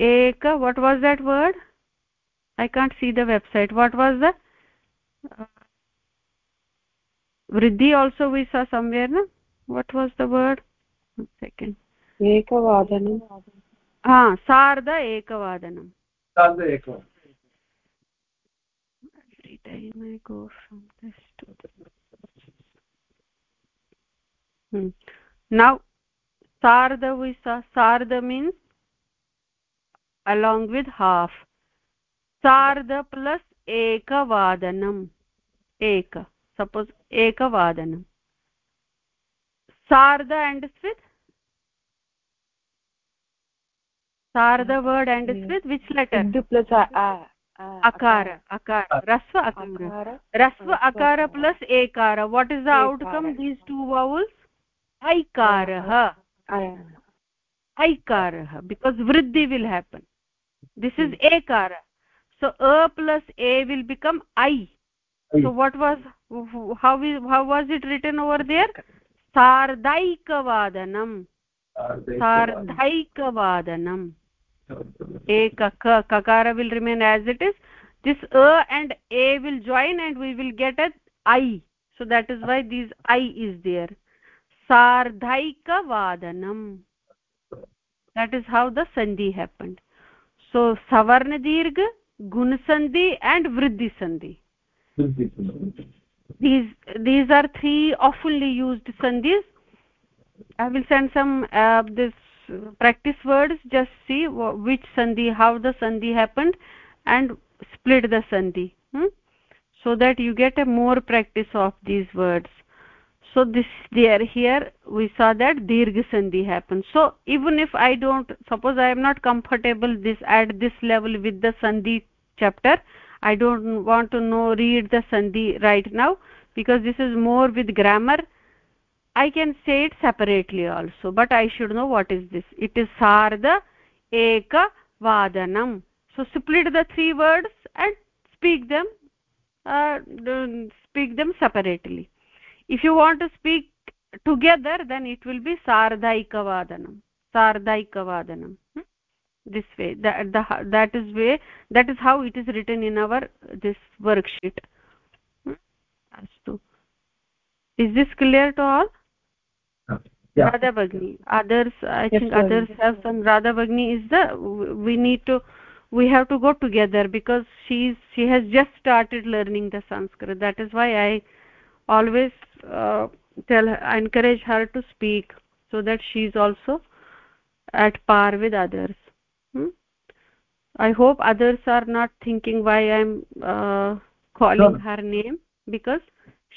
Eka what was that word? I can't see the website. What was the uh, vriddhi also we saw somewhere what was the word second सार्ध एकवादनं सार्ध एकवादनं नौ सार्ध सार्ध means along with half सार्ध plus एकवादनम् एक सपोज् एकवादनम् सार्ध and with sarda word and with which letter सिद्ध plus a a akara akara rasva akara akara rasva akara plus ekara what is the outcome these two vowels aikarah aikarah because vriddhi will happen this is ekara so a plus a will become i so what was how is how was it written over there sardaikavadanam sardaikavadanam ka kakara will remain as it is. This a and a will join and we will get a i. So that is why this i is there. Sardhaikavadanam that is how the sandhi happened. So savarna dirgha gun sandhi and vriddhi sandhi. These these are three oftenly used sandhis. I will send some uh, this practice words just see which sandhi how the sandhi happened and split the sandhi hmm? so that you get a more practice of these words so this there here we saw that dirgha sandhi happens so even if i don't suppose i am not comfortable this at this level with the sandhi chapter i don't want to know read the sandhi right now because this is more with grammar i can say it separately also but i should know what is this. It is sardha eka vadanam. So split the three words and speak them uh, speak them separately. If you want to speak together then it will be sardhaikavadanam sardhaikavadanam hmm? this way. That the, that is way that is how it is written in our this worksheet. Hmm? is this clear to all yeah. radha bagni others i yes, think others have some. Radha bagni is the we need to we have to go together because she's she has just started learning the sanskrit. That is why i always uh, tell her encourage her to speak so that she is also at par with others. Hmm? i hope others are not thinking why i'm uh, calling her name because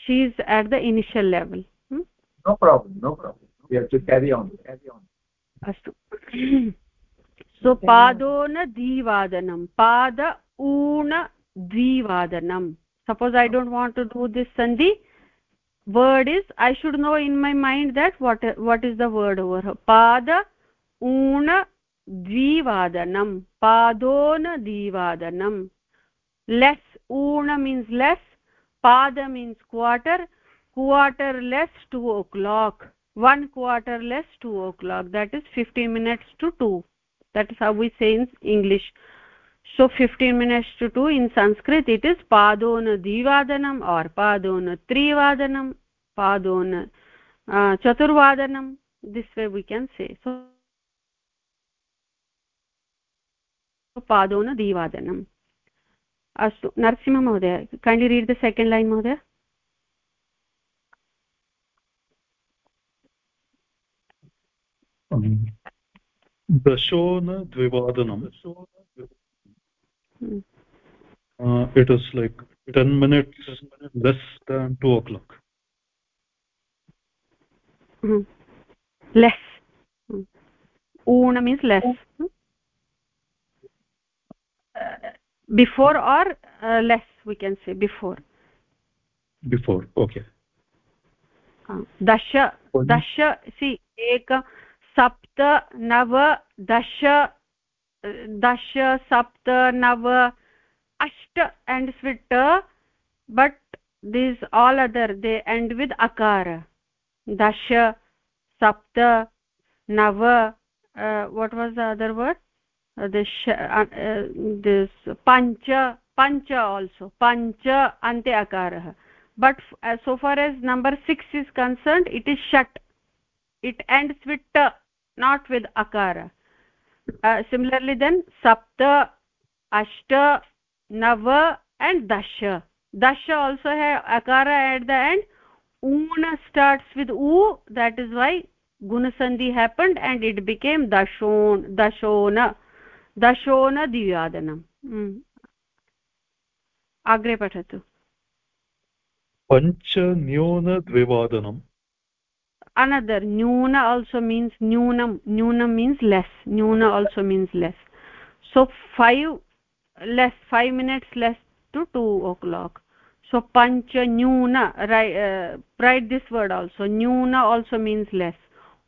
she is at the initial level. Hmm? no problem no problem we have to carry on astu so padona divadanam pada una divadanam suppose i don't want to do this sandhi. Word is i should know in my mind that what what is the word over here? Pada una dvivadanam padona dvivadanam less una means less pada means quarter quarter less 2 o'clock one quarter less 2 o'clock. That is 15 minutes to 2 that is how we say in english. So 15 minutes to 2 in sanskrit it is padona divadanam or padona trivadanam padona uh, chaturvadanam. This way we can say. So padona divadanam astu narsimha mohdaya kindly read the second line mohdaya दशोन द्विवादनम् it is like ten minutes less than two o'clock less ऊण means less before or less we can say before before okay दश दश सि एक सप्त नव दश दश, सप्त नव, अष्ट and sweet but this all other they end with अकार दश, सप्त नव what was the other word this पञ्च पञ्च आल्सो पञ्च अन्ते अकारः but so for as number six is concerned it is षट् it ends with not with akara uh, similarly then sapta ashta nava and dasha dasha also have akara at the end una starts with u that is why gunasandhi happened and it became dashon dashona dashona divyadanam hmm. agre patatu पञ्च न्यूनद्विवादनं another. Nyuna also means nyunam nyunam means less. Nyuna also means less. So 5 less 5 minutes less to 2 o'clock. So pancha nyuna right uh, write this word also. Nyuna also means less.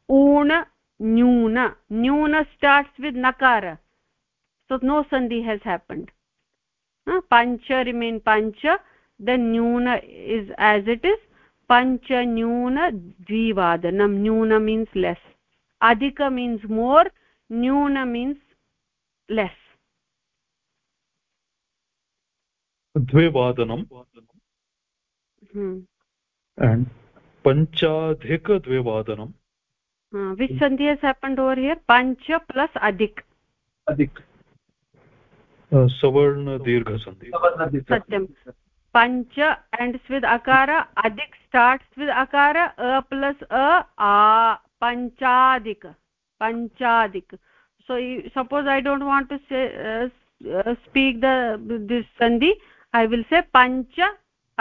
Una nyuna nyuna starts with nakara. So no sandhi has happened. Uh, pancha remain pancha. Then nyuna is as it is पञ्च न्यून द्विवादनं न्यून means less अधिक means more न्यून means less द्विवादनं पञ्चाधिकद्विवादनं which सन्धि has happened over here पञ्च plus अधिक्. अधिक्। सवर्ण दीर्घसन्धि सत्यं। panch ends with akara adik starts with akara a plus a a panchadik panchadik so suppose i don't want to say uh, uh, speak the this sandhi i will say pancha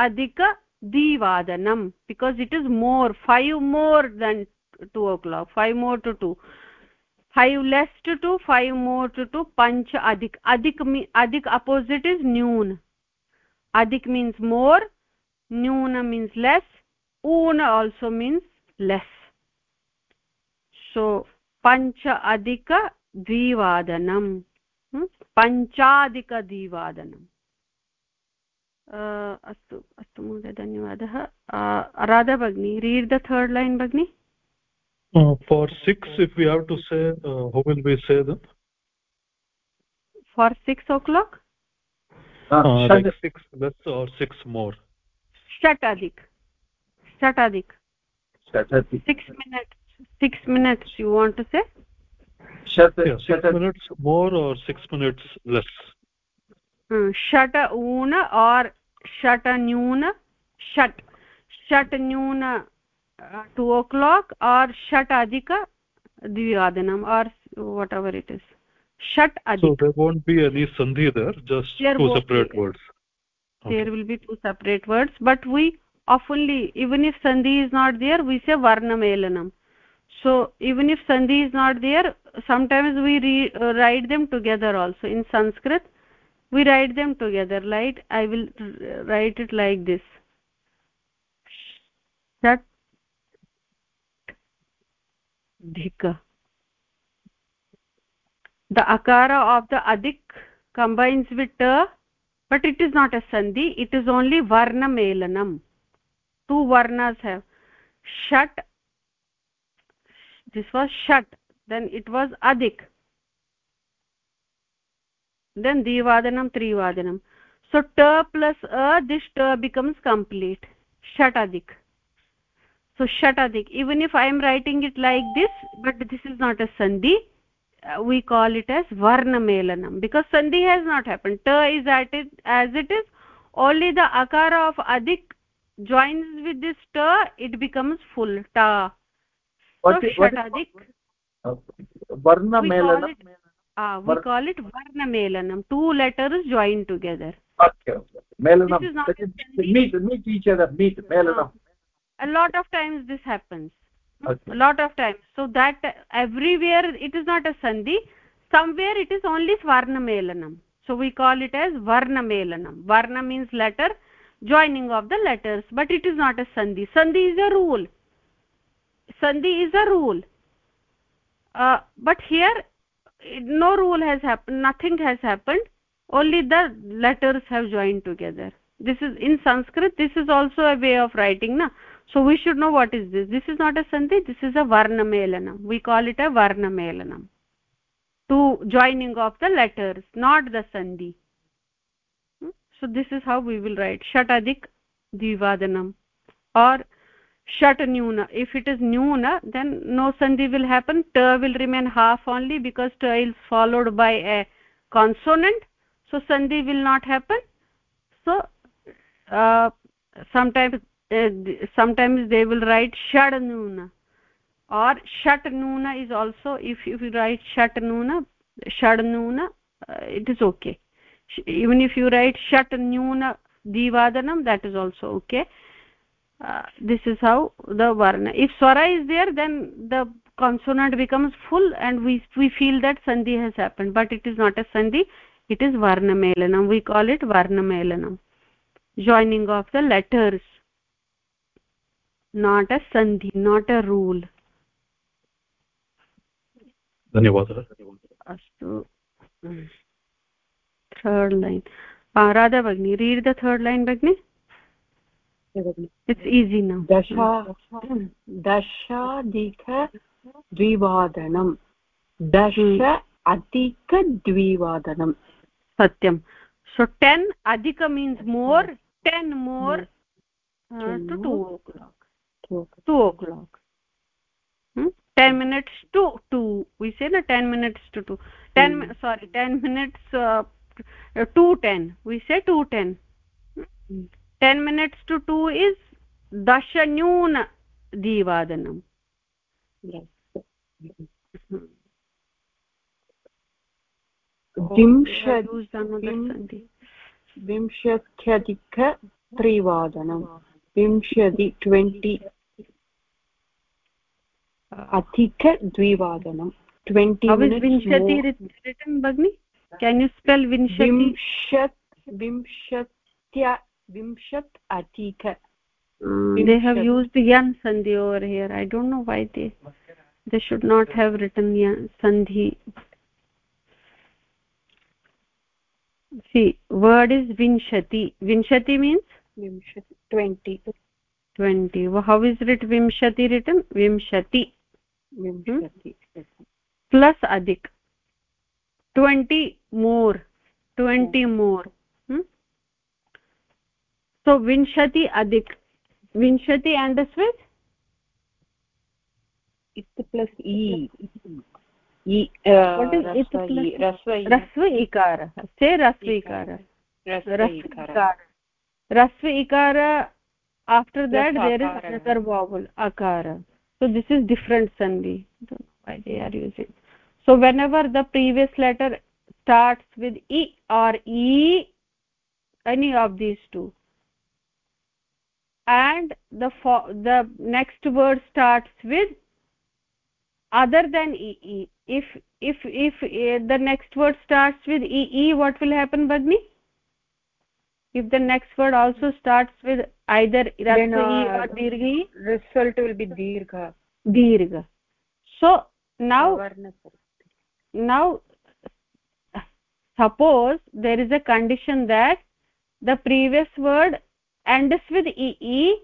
adika divadanam because it is more five more than 2 o'clock 5 more to 2 5 less to 2 5 more to 2 panch adik adik adik opposite is noon. Adik means more noon means less un also means less so panch adika द्विवादनं पञ्चाधिकद्विवादनम् अस्तु अस्तु महोदय धन्यवादः राधा भगिनी read the third line भगिनी for six if we have to say uh, how will we say them for 6 o'clock uh, uh, like six less or six more shatadik shatadik शतादिक् six minute षट् ऊन आर् षट् न्यून षट् षट् न्यून to O clock or षट् अधिक द्विवादनम् or whatever it is षट् अधिक् there will be two separate words but we oftenly even if sandhi is not there we say varna melanam so even if sandhi is not there sometimes we re, uh, write them together also. In sanskrit we write them together right? I will write it like this. That dhika. The akara of the adik combines with ta but it is not a sandhi it is only varna melanam two varnas have shat this was shat then it was adik then divadanam trivadanam so ta plus a this ta becomes complete shat adik so shat adik even if i am writing it like this but this is not a sandhi uh, we call it as varna melanam because sandhi has not happened ta is at it as it is only the akara of adik joins with this ta it becomes full ta what so shatadik varna melanam. ah we call it varna melanam. Two letters joined together. Okay melanam. Meet meet each other meet melanam. a lot of times this happens. Okay. a lot of times. So that everywhere it is not a sandhi. Somewhere it is only varna melanam. So we call it as varna melanam. Varna means letter joining of the letters but it is not a sandhi. Sandhi is a rule. Sandhi is a rule. Uh, but here no rule has happened nothing has happened. Only the letters have joined together. This is in sanskrit this is also a way of writing na? So we should know what is this. This is not a sandhi this is a varna melanam we call it a varna melanam to joining of the letters not the sandhi? So this is how we will write shatadik divadanam or shat nyuna if it is nyuna then no sandhi will happen. Ta will remain half only because ta is followed by a consonant. So sandhi will not happen. So uh, sometimes uh, sometimes they will write shad nyuna or shat is also if, you write shat nuna uh, it is okay even if you write shat nyuna divadanam that is also okay uh, this is how the varna if swara is there then the consonant becomes full and we we feel that sandhi has happened but it is not a sandhi it is varna melanam we call it varna melanam joining of the letters not a sandhi not a rule धन्यवादः अस्तु third line Radha भगिनी read the third line भगिनी it's easy now dasha दशाधिकद्विवादनं दश अधिकद्विवादनं satyam so 10 adhika means more 10 more uh, to 2 o'clock 2 o'clock hmm? 10 minutes to 2 we say na 10 minutes to 2 10 mm. sorry 10 minutes uh, two ten we say two ten ten minutes to two is dashanyuna divadanam yes विंशत्यधिकत्रिवादनं विंशति twenty अधिकद्विवादनं twenty विंशति भगिनि can you spell vinshati? Vimshat vimshatya vimshat atik mm. they have used yan sandhi over here. I don't know why they they should not have written yan sandhi. See word is vinshati. Vinshati means? Vimshati 20 20 how is it vimshati written? Vimshati. Vimshati. Hmm? Plus adik. 20 more 20 more hmm? so vinshati adik vinshati and the with it plus e e uh, what is it plus rasva rasva ikara say rasva ikara rasva ikara rasva ikara after that there is another vowel akara so this is different sandhi don't know why they are using so whenever the previous letter starts with e or e any of these two. And the the next word starts with other than ee if if if uh, the next word starts with ee what will happen bagni if the next word also starts with either then, uh, or dirghi? result will be dirgha. Dirgha. So now now suppose there is a condition that the previous word ends with ee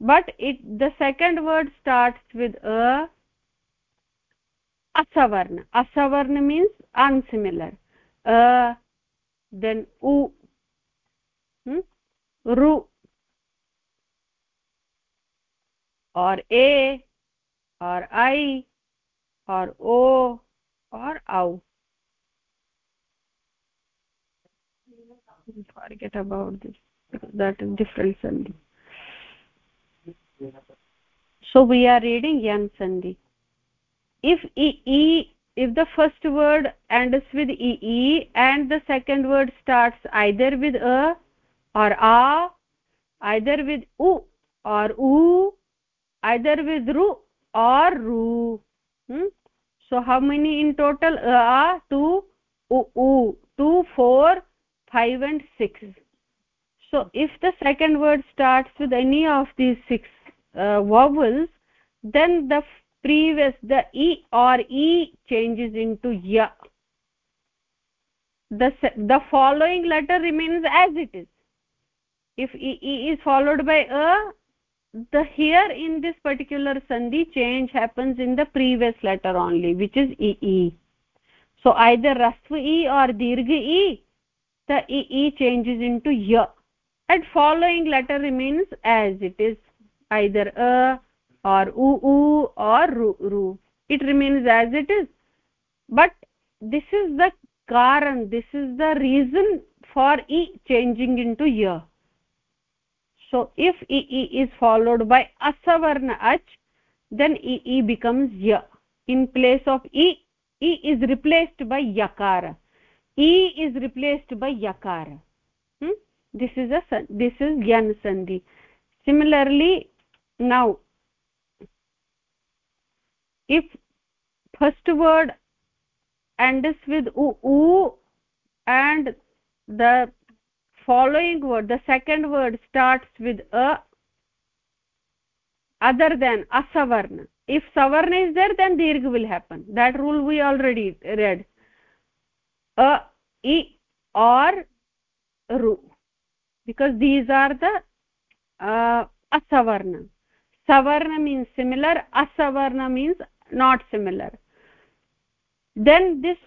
but it the second word starts with a asavarna asavarna means unsimilar uh then u hmm? ru or a or i or o or au forget about this because that is different sandhi so we are reading yan sandhi if e, e if the first word ends with e, e and the second word starts either with a or a either with u or u either with ru or ru hmm? so how many in total? A two u, u two four five and six. So if the second word starts with any of these six uh, vowels then the previous the e or e changes into ya. The the following letter remains as it is. If e, e is followed by a the here in this particular sandhi change happens in the previous letter only which is e e. So either rasva e or dirgha e the e, e changes into ya and following letter remains as it is either a or u or ru ru it remains as it is. But this is the karan this is the reason for e changing into ya so if e, e is followed by asavarna ach then e, e becomes ya in place of e e is replaced by yakara e is replaced by yakara hmm? this is a this is yan sandhi. Similarly now if first word ends with u, u and the following word the second word starts with a other than asavarna. If savarna is there then dirgha will happen. That rule we already read a e or ru because these are the uh, asavarna. Savarna means similar asavarna means not similar. Then this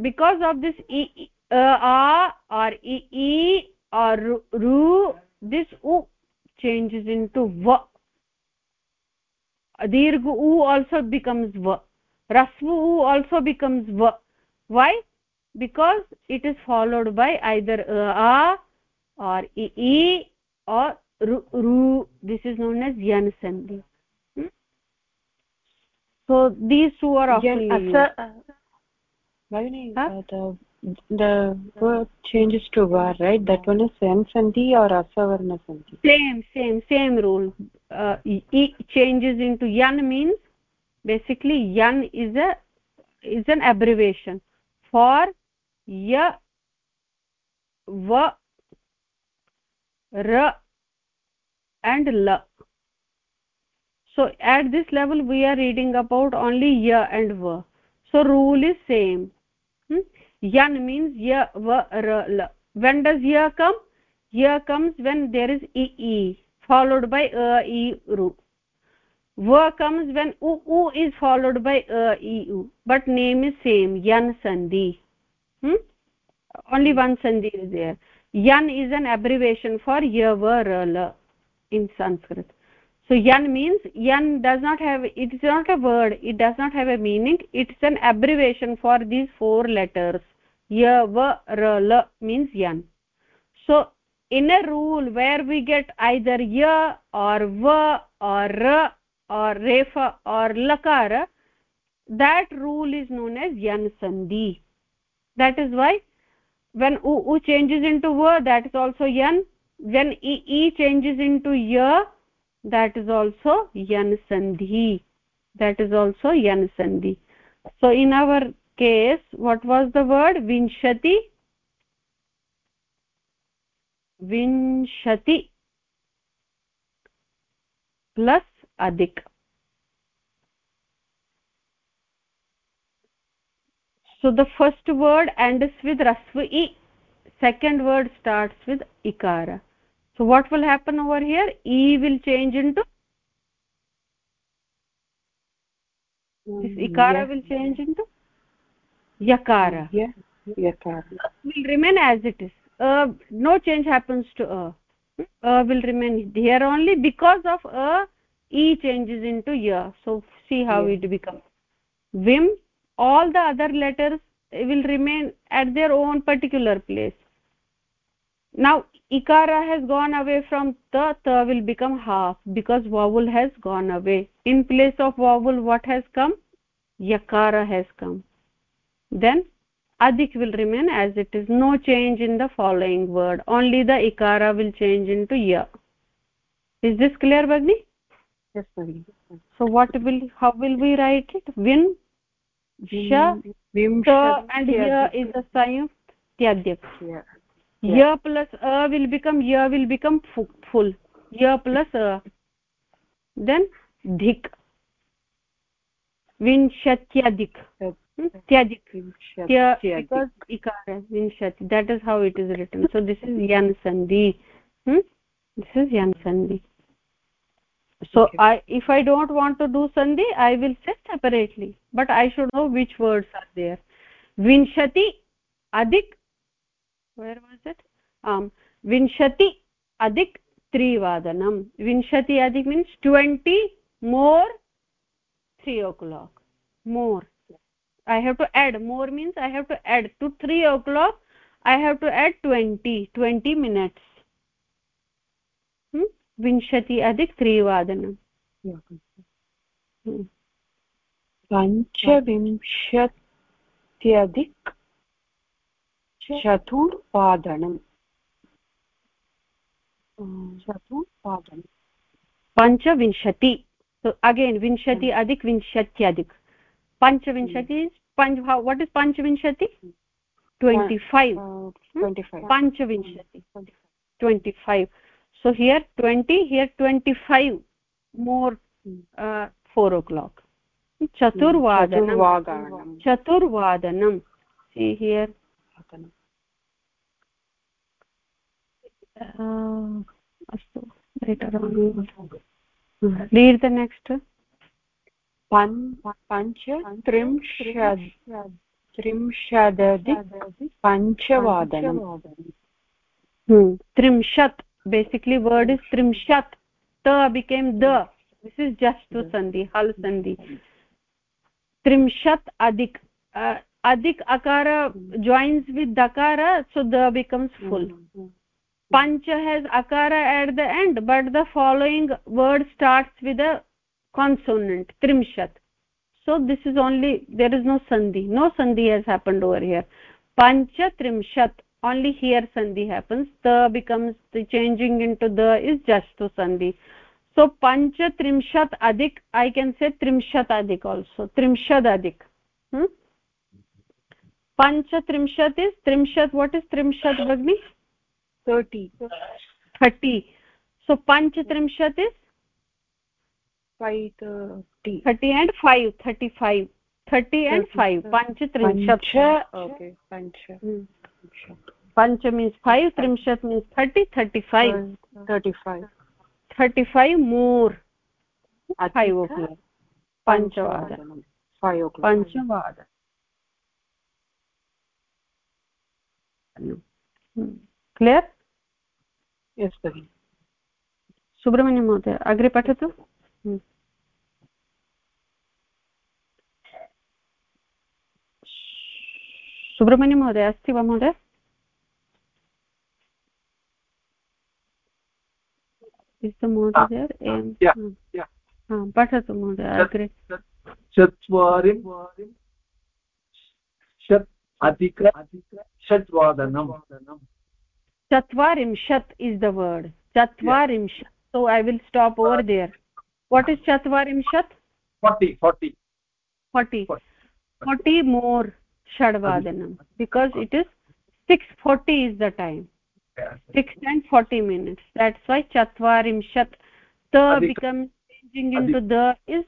because of this e uh, or e, e or ru this u changes into va dirgha u also becomes va rasvu u also becomes va why because it is followed by either a or e or ru, ru this is known as yan sandhi hmm? so these two are often yeah, uh, Bhavini, huh? uh, the the word changes to var right? That one is sen sandhi or asavarna sandhi same same same rule. Uh, e changes into yan means basically yan is a is an abbreviation for य, व, र and ल. So at this level we are reading about only य and व so rule is same यन means य व र ल वेन डज य कम य कम्स वेन देर इज़ ई फॉलोड बाय अ ई रू व कम्स वेन उ इज़ फॉलोड बाय अ ई उ बट नेम इज़ सेम यन संधि hmm? only one sandhi is there. Yan is an abbreviation for ya va ra la in sanskrit. So yan means yan does not have it is not a word it does not have a meaning it's an abbreviation for these four letters. Ya va ra la means yan. So in a rule where we get either ya or va or ra or refa or lakara that rule is known as yan sandhi that is why when u, u changes into va that is also yan when e, e changes into ya that is also yan sandhi. That is also yan sandhi. So in our case what was the word? Vinshati. Vinshati. Plus adik so the first word ends with rasva e second word starts with ikara. So what will happen over here? E will change into this mm, ikara yeah. will change into yakara. Yeah. Yakara. Will remain as it is. Uh, no change happens to a uh, will remain here only because of a e changes into ya so see how yeah. it becomes. Vim all the other letters will remain at their own particular place. Now ikara has gone away from ta ta will become half because vowel has gone away. In place of vowel what has come? Yakara has come. Then adik will remain as it is. No change in the following word. Only the ikara will change into ya. Is this clear bagni yes bagni so what will how will we write it? Win and ya is the sayukt tyadyak yeah. yeah. ya plus a will become ya will become full ya plus a then धिक् विंशत्यधिक त्याधिक इकार विंशति that is how it is written so this is यान् सन्धि this is यान् सन्धि so okay. i if i don't want to do sandhi i will say separately. But i should know which words are there. Vinshati adik where was it? Um vinshati adik trivadanam. Vinshati adik means 20 more 3 o'clock. More. I have to add. More means i have to add. To 3 o'clock i have to add 20 20 minutes विंशति अधिक त्रिवादनं पञ्चविंशत्यधिक चतुर्वादनं चतुर्वादनं पञ्चविंशति again विंशति अधिक विंशत्यधिक। पञ्चविंशति पञ्च what is पञ्चविंशति? Twenty five पञ्चविंशति। Twenty five so here 20 here 25 more uh, 4 o'clock chaturvadanam chaturvadanam see here अस्तु रीड् द नेक्स्ट् पञ्च त्रिंशत् त्रिंशदधिक पञ्चवादनं त्रिंशत् basically word is trimshat. Ta became the this is just to hmm. sandhi hal sandhi. Trimshat adik. Uh, adik akara joins with dakara so the becomes hmm, full. Hmm, pancha has akara at the end but the following word starts with a consonant trimshat. So this is only there is no sandhi. No sandhi has happened over here. Pancha trimshat. Only here sandhi happens the becomes the changing into the is just to sandhi so pancha trimshat adik i can say trimshat adik also trimshad adik hmm? pancha trimshat is trimshat what is trimshat bagni 30 30 so pancha trimshat is 530 30 and 5 35 30 and 5 pancha trimshat okay pancha hmm. Pancha means 5 trimshat means 30 35 35 35 more 5 o'clock panchavadanam 5 o'clock panchavadanam clear yes भगिनि सुब्रह्मण्यं महोदय अग्रे पठतु सुब्रह्मण्यं महोदय अस्ति वा महोदय महोदय पठतु महोदय अग्रे चत्वारि षट् अधिक षट्वादनं चत्वारिंशत् इस् द वर्ड् चत्वारिंशत् so i will stop over there what is chatvarimshat 40 40 40 40 more shadvadanam because it is 6:40 is the time. Yeah. 6 and 40 minutes. That's why chatvarimshat the becomes changing into the is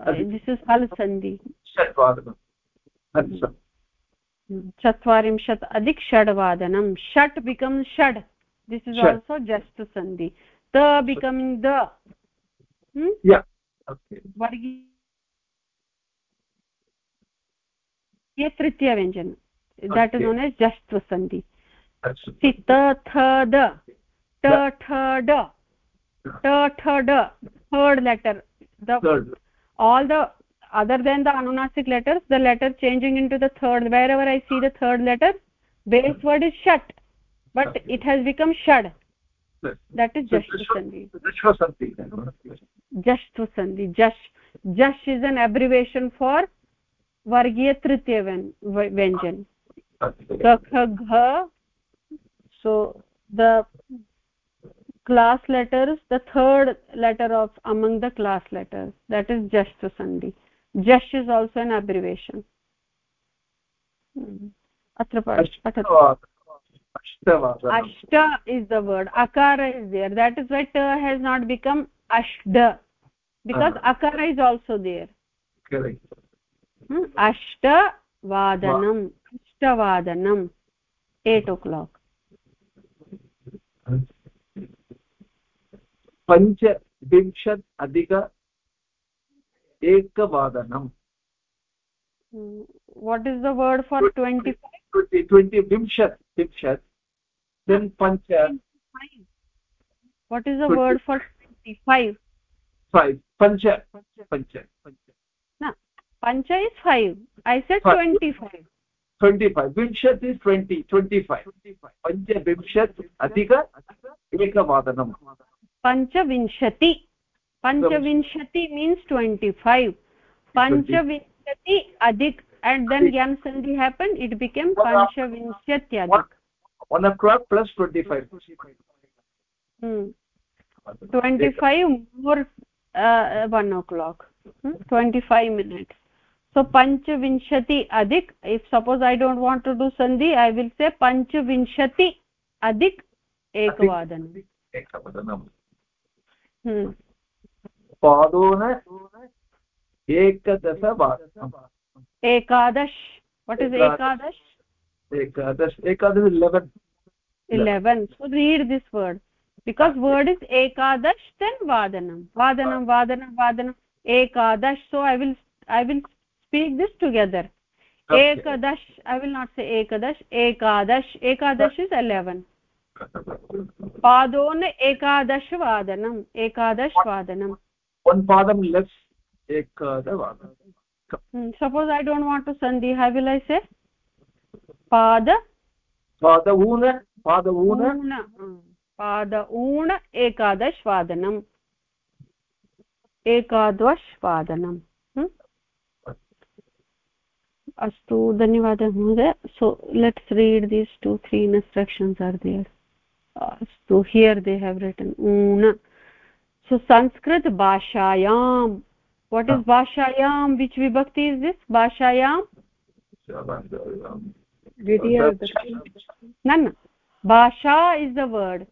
uh, this is halasandhi shadvadanam चत्वारिंशत् अधिक षड्वादनं षट् become षड् this is also just sandhi. the becoming the. Hmm? Yeah. Okay. ये तृतीय व्यञ्जन that is known as जस्त्व सन्धि see ta tha da ta tha da ta tha da third letter the third all the other than the anunasik letters the letter changing into the third wherever i see the third letter base word is shat but okay. it has become shad that is jash sandhi jash sandhi jash jash is an abbreviation for vargiya tritiya vyanjan. Gha so the class letters the third letter of among the class letters that is jash sandhi. Jash is also an abbreviation. Atra patatu ashta is the word. Akara is there. That is why ta has not become ashda. Because uh akara is also there. Correct अष्टवादनम् अष्टवादनम् eight o'clock पञ्चविंशत् अधिक एकवादनम्. What is third for twenty विंशत् then पञ्च what is third for twenty five five पञ्च पञ्च पञ्च pancha is 5 i said 25 25 vimshat is 20 25 pancha vimshat adhika ekavadanam panchavinshati panchavinshati means 25 panchavinshati adhik and then yam sandhi happened it became panchavinshyati adhik 1 o'clock plus 25 hmm 25 more uh, 1 o'clock hmm? 25 minutes so panchavinshati adhik if suppose i don't want to do sandhi i will say panchavinshati adhik ekavadanam ekavadanam hmm पादोन एकदशवादनम् एकादश what is एकादश ekadash ekadash 11 11 so read this word because word is ekadash then vadanam vadanam vadanam vadanam ekadash so i will i will speak this together okay. ekadash i will not say ekadash ekadash ekadash is 11 पादोन एकादशवादनम् एकादशवादनम् one padam less ekadavadanam suppose i don't want to sandhi how will i say पाद पाद ऊन पाद ऊन पाद ऊण एकादशवादनम् एकादशवादनम् अस्तु धन्यवादः महोदय. So let's read these two three instructions are there अस्तु हियर् दे हेव् रिटन् ऊन. सो संस्कृतभाषायां वाट् इस् भाषायां? हाँ। विच् विभक्ति इस् दिस् भाषायां? न न. भाषा इस् द वर्ड्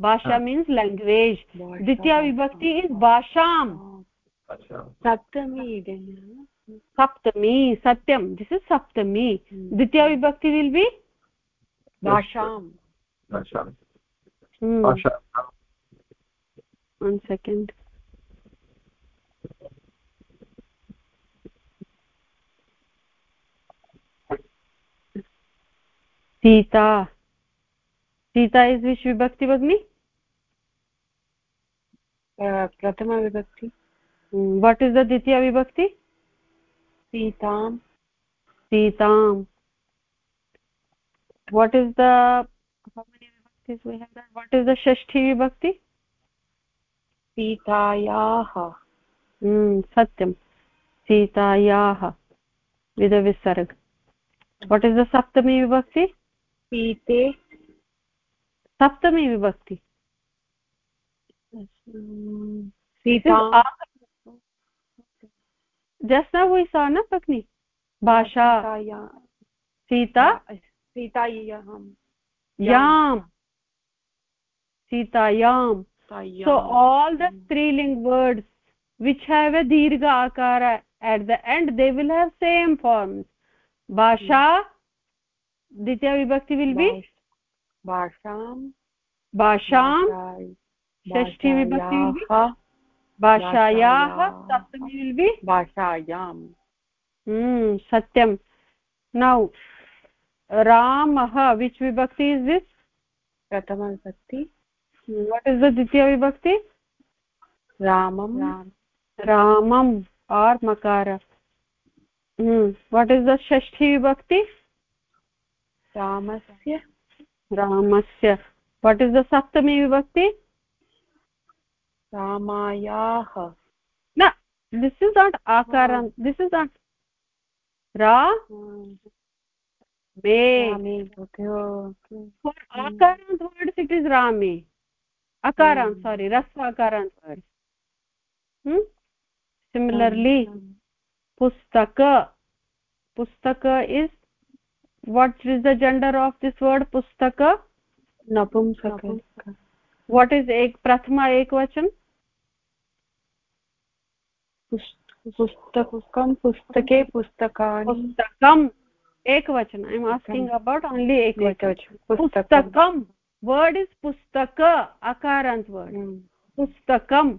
भाषा मीन्स् लेङ्ग्वेज् द्वितीया विभक्ति इस् भाषां अच्छा। सप्तमी saptami satyam this is saptami hmm. ditya vibhakti will be bhasham bhasham hmm. one second Sita सीता इस् विश् विभक्ति भगिनि प्रथमविभक्ति वट् इस् द द्वितीया विभक्ति सीतां सीतां what is the how many vibhaktis we have done what is the shashti vibhakti सीतायाः सत्यं सीतायाः with a visarg what is the saptami vibhakti सीते saptami vibhakti सीता जस्ट नाउ वी सॉ ना पत्नी भाषा सीता सीतायाम सीतायाम सो ऑल द स्त्रीलिंग वर्ड्स विच हैव अ दीर्घ आकार at the end they will have same forms भाषा द्वितीय विभक्ति विल बी भाषाम भाषाम षष्ठी विभक्ति भाषायाः सप्तमी भाषायां हम्म, सत्यं। नौ रामः विच् विभक्ति इस् दिस् प्रथमविभक्ति। वाट् इस् द द्वितीयविभक्ति? रामं। रामम् आर् मकार। हम्म, वाट् इस् द षष्ठी विभक्ति रामस्य। रामस्य। वाट् इस् द सप्तमी विभक्ति रामायाः न दिस् इस् नाट् आकार दिस् इस् नाट् रा मे फोर् वर्ड्स् इट् इस् रामे अकारान् सारि रस्व अकारान् वर्ड्स् सिमिलर्ली पुस्तक पुस्तक is what is the gender of this word पुस्तक। नपुंसक। वाट् इस् एक प्रथमा एकवचनम् पुस्तकं पुस्तके पुस्तकानि। पुस्तकम् एकवचन I am asking about only पुस्तकं। वर्ड् इस् पुस्तक अकारान्त् हम्म। वर्ड् पुस्तकं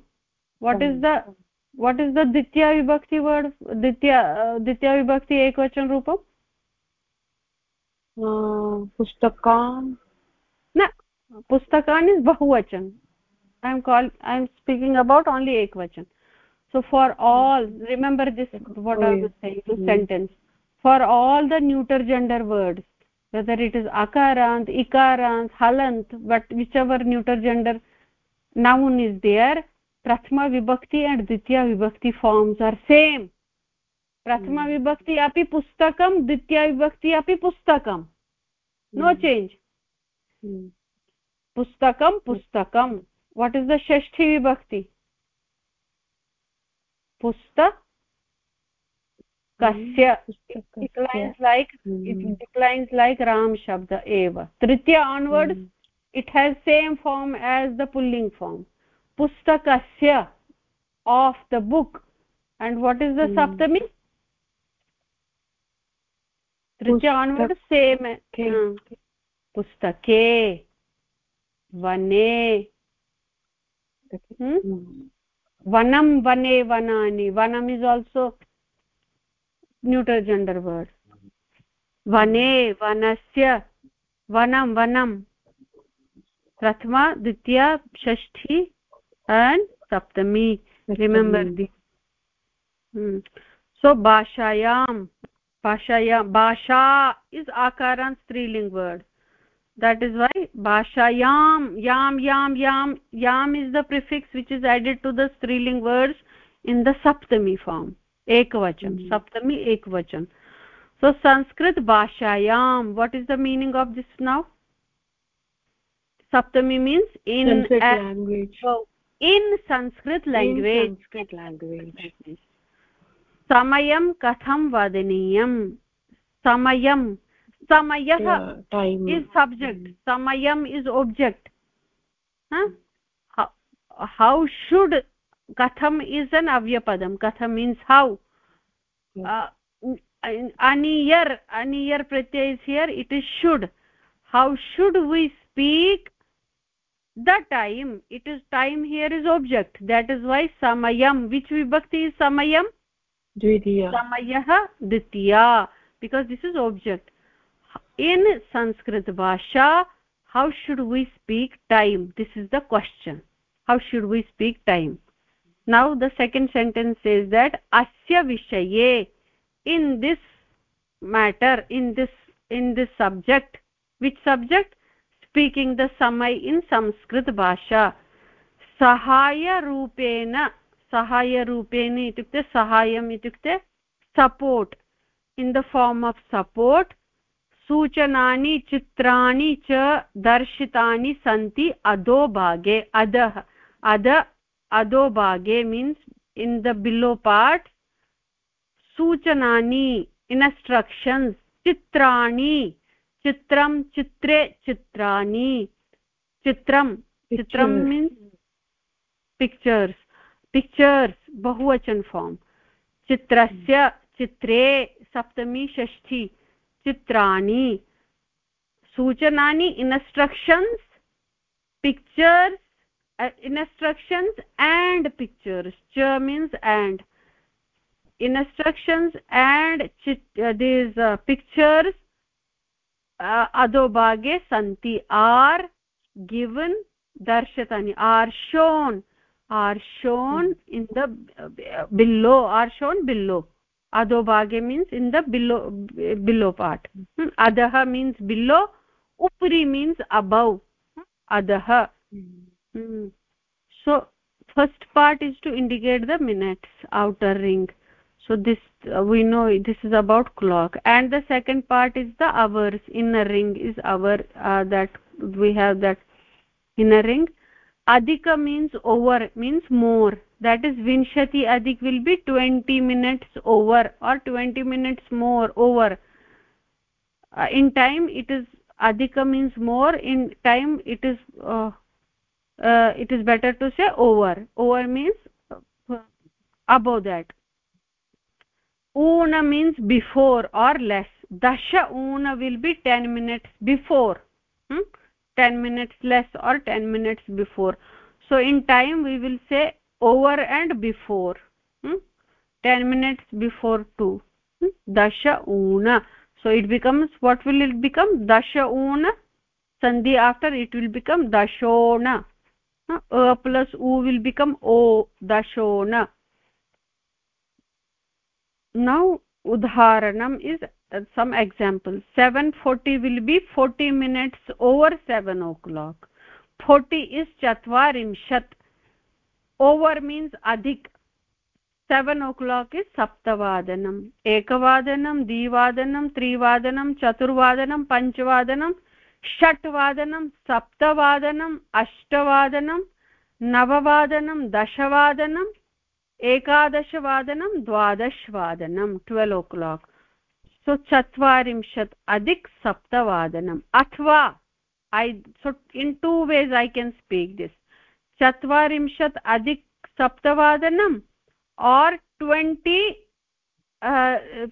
is the what is the द्वितीया विभक्ति वर्ड् द्वितीया द्वितीया विभक्ति पुस्तकान्। न पुस्तकानि बहुवचन। I am call I am speaking about only एकवचन। So for all remember this what i was saying this mm. sentence for all the neuter gender words whether it is akarant ikarant halant but whichever neuter gender noun is there prathama vibhakti and ditya vibhakti forms are same prathama hmm. vibhakti api pustakam ditya vibhakti api pustakam no hmm. change hmm. pustakam pustakam what is the shashti vibhakti पुस्तक declines like declines like Ram शब्द एव। तृतीय onward it has same form as the pulling form पुस्तकस्य of the book and what is the सप्तमी? तृतीय आन्वर्ड् same पुस्तके। वने? हम्म। Vanam vane vanani vanam is also neuter gender word vane vanasya vanam vanam prathama ditya shashti and saptami remember this hmm. so bhashayam bhashayam bhasha is akaran striling word that is why bhashayam yam yam yam yam is the prefix which is added to the striling words in the saptami form ekvachan mm. saptami ekvachan so sanskrit bhashayam what is the meaning of this now saptami means in sanskrit language in sanskrit language in sanskrit language samayam katham vadaniyam samayam samayah time is subject mm. samayam is object huh? how, how should katham is an avyapadam katham means how uh, aniyar aniyar pratyay is here it is should how should we speak the time it is time here is object that is why samayam which vibhakti is samayam dvitiya samayah dvitiya because this is object in sanskrit bhasha how should we speak time? This is the question. How should we speak time? Now the second sentence says that asya vishaye in this matter in this in this subject which subject? Speaking the samay in sanskrit bhasha sahaya rupena sahaya rupena itukte sahayam itukte support. In the form of support सूचनानि चित्राणि च दर्शितानि सन्ति अधोभागे अधः अध अधोभागे means in the below part सूचनानि instructions चित्राणि चित्रं चित्रे चित्राणि चित्रं चित्रं मीन्स् पिक्चर्स् पिक्चर्स् बहुवचन फार्म् चित्रस्य चित्रे सप्तमी षष्ठी। चित्राणि सूचनानि instructions pictures instructions and pictures cha means and instructions and uh, these uh, pictures uh, adobhage santi are given darshatani are shown are shown in the uh, below are shown below adobhage means in the below below part. Hmm. means below upri means above. Adah hmm. so first part is to indicate the minutes outer ring. So this uh, we know this is about clock. And the second part is the hours. Inner ring is hour uh, that we have that inner ring. Adhika means over means more that is vinshati adhik will be 20 minutes over or 20 minutes more over. Uh, in time it is adhika means more. In time it is uh, uh, it is better to say over. Over means uh, above that. Una means before or less. Dasha una will be 10 minutes before. Hmm? 10 minutes less or 10 minutes before. So in time we will say over and before hmm? 10 minutes before 2 hmm? dasha una. So it becomes what will it become? Dasha una. Sandhi after it will become dashona a plus u will become o dashona now udharanam is uh, some example. 740 will be 40 minutes over 7 o'clock. 40 is chatvarimshat over means adhik 7 o'clock is saptavadanam ekavadanam divadanam trivadanam chaturvadanam panchvadanam षट्वादनं सप्तवादनम् अष्टवादनं नववादनं दशवादनम् एकादशवादनं द्वादशवादनं twelve o'clock so चत्वारिंशत् अधिक सप्तवादनम् अथवा I so in two ways I can speak this चत्वारिंशत् अधिक सप्तवादनम् or twenty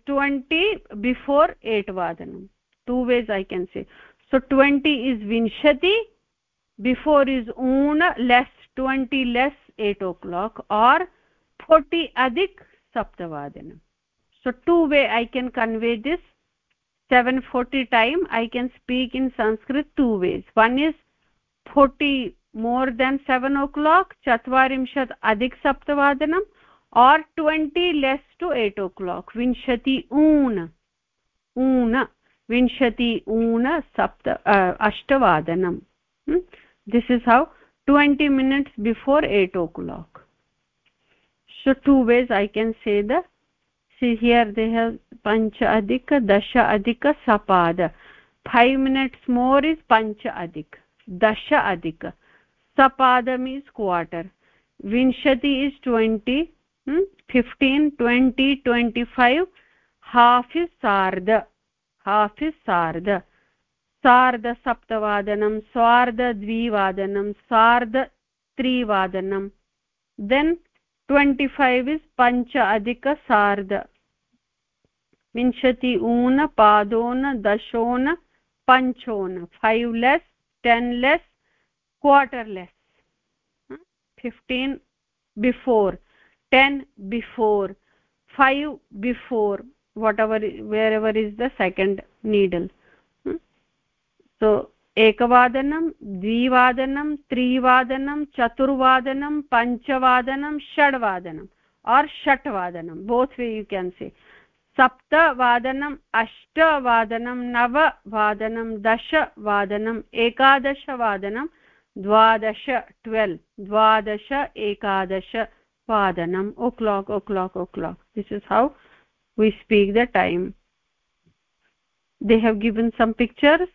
twenty before eight वादनं two ways I can say so twenty is विंशति, बिफोर् इस् ऊन less twenty less eight o'clock or forty अधिक saptavadana so, two way i can convey this. 740 time i can speak in sanskrit two ways. One is 40 more than 7 o'clock chatvarimshat adhik saptavadanam or 20 less to 8 o'clock. Vinshati una una vinshati una sapta uh, ashtavadanam hmm? this is how 20 minutes before 8 o'clock. So two ways i can say the see here they have pancha adhik dasha adhik sapad 5 minutes more is pancha adhik dasha sapadam is quarter vinshati is 20 hmm? 15 20 25 half is sard half is sard सार्धसप्तवादनं सार्धद्विवादनं सार्धत्रिवादनं then twenty five is पञ्च अधिकसार्ध विंशति ऊन, पादोन, दशोन पञ्चोन five less ten less quarter less 15 hmm? before 10 before 5 before whatever wherever is the second needle. Hmm? So एकवादनं द्विवादनं त्रिवादनं चतुर्वादनं पञ्चवादनं षड्वादनम् or षट्वादनं both ways you can say सप्तवादनम् अष्टवादनं नववादनं दशवादनम् एकादशवादनं द्वादश ट्वेल्व्, द्वादश एकादश वादनम् o'clock o'clock o'clock. This is how we speak the time they have given some pictures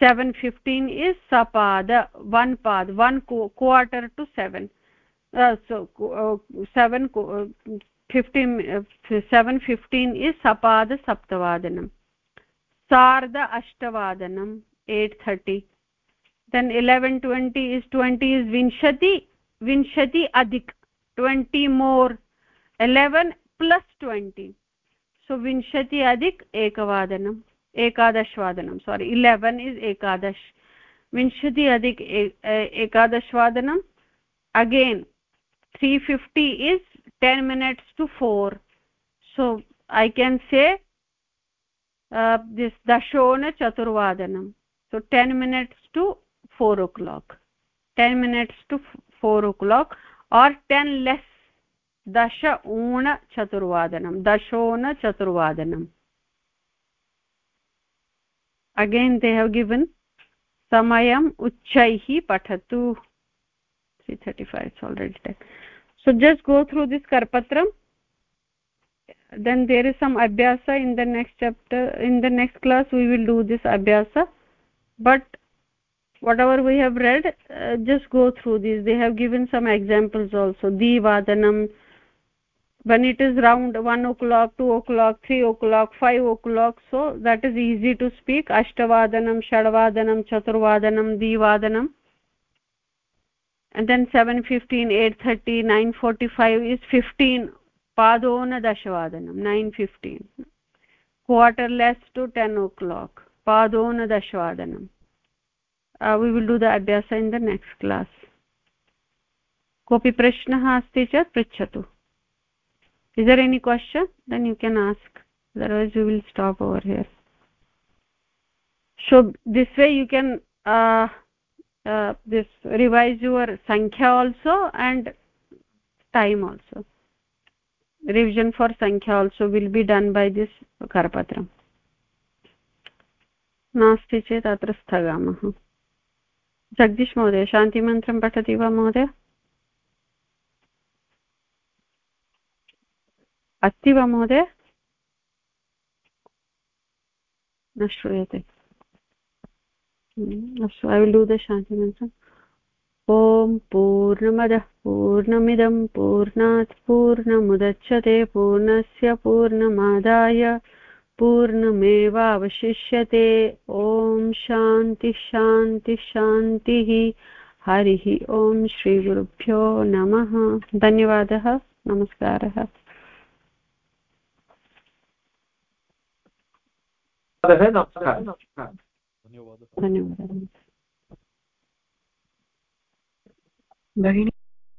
seven fifteen is Sapad one पाद् one quarter to seven seven fifteen seven fifteen is सपाद सार्ध अष्टवादनम् eight thirty then 11 20 is 20 is vinshati vinshati adik 20 more 11 plus 20 so vinshati adik ekavadanam ekadashvadanam sorry 11 is ekadash. Vinshati adik ekadashvadanam again 350 is 10 minutes to 4 so i can say uh, this dashona chaturvadanam so 10 minutes to 4 o'clock 10 minutes to 4 o'clock or 10 less दश ऊण चतुर्वादनं दशोन चतुर्वादनम् again they have given समयम् उच्चैः पठतु 335 it's already done so just go through this karpatram then there is some abhyasa in the next chapter in the next class we will do this abhyasa but whatever we have read uh, just go through these. They have given some examples also. Divadanam when it is round 1 o'clock 2 o'clock 3 o'clock 5 o'clock so that is easy to speak. Ashtavadanam shadvadanam chaturvadanam divadanam and then 715 830 945 is 15 padona dashavadanam 915 quarter less to 10 o'clock. Padona dashavadanam we will do the abhyasa in the next class कोऽपि प्रश्नः अस्ति चेत् पृच्छतु is there any question then you can ask otherwise we will stop over here so this way you can uh, uh, this revise your sankhya also and time also revision for sankhya also will be done by this karpatram नास्ति चेत् अत्र स्थगामः जगदीश महोदय शान्तिमन्त्रं पठति वा महोदय? अस्ति वा महोदय? न श्रूयते। अस्तु ऐ विल् डू द शान्तिमन्त्रम् ॐ पूर्णमदः पूर्णमिदं पूर्णात् पूर्णमुदच्छते पूर्णस्य पूर्णमादाय। पूर्णमेवावशिष्यते। ॐ शान्ति शान्ति शान्तिः। हरिः ॐ श्रीगुरुभ्यो नमः। धन्यवादः। नमस्कारः। नमस्कारः धन्यवादः। भगिनी।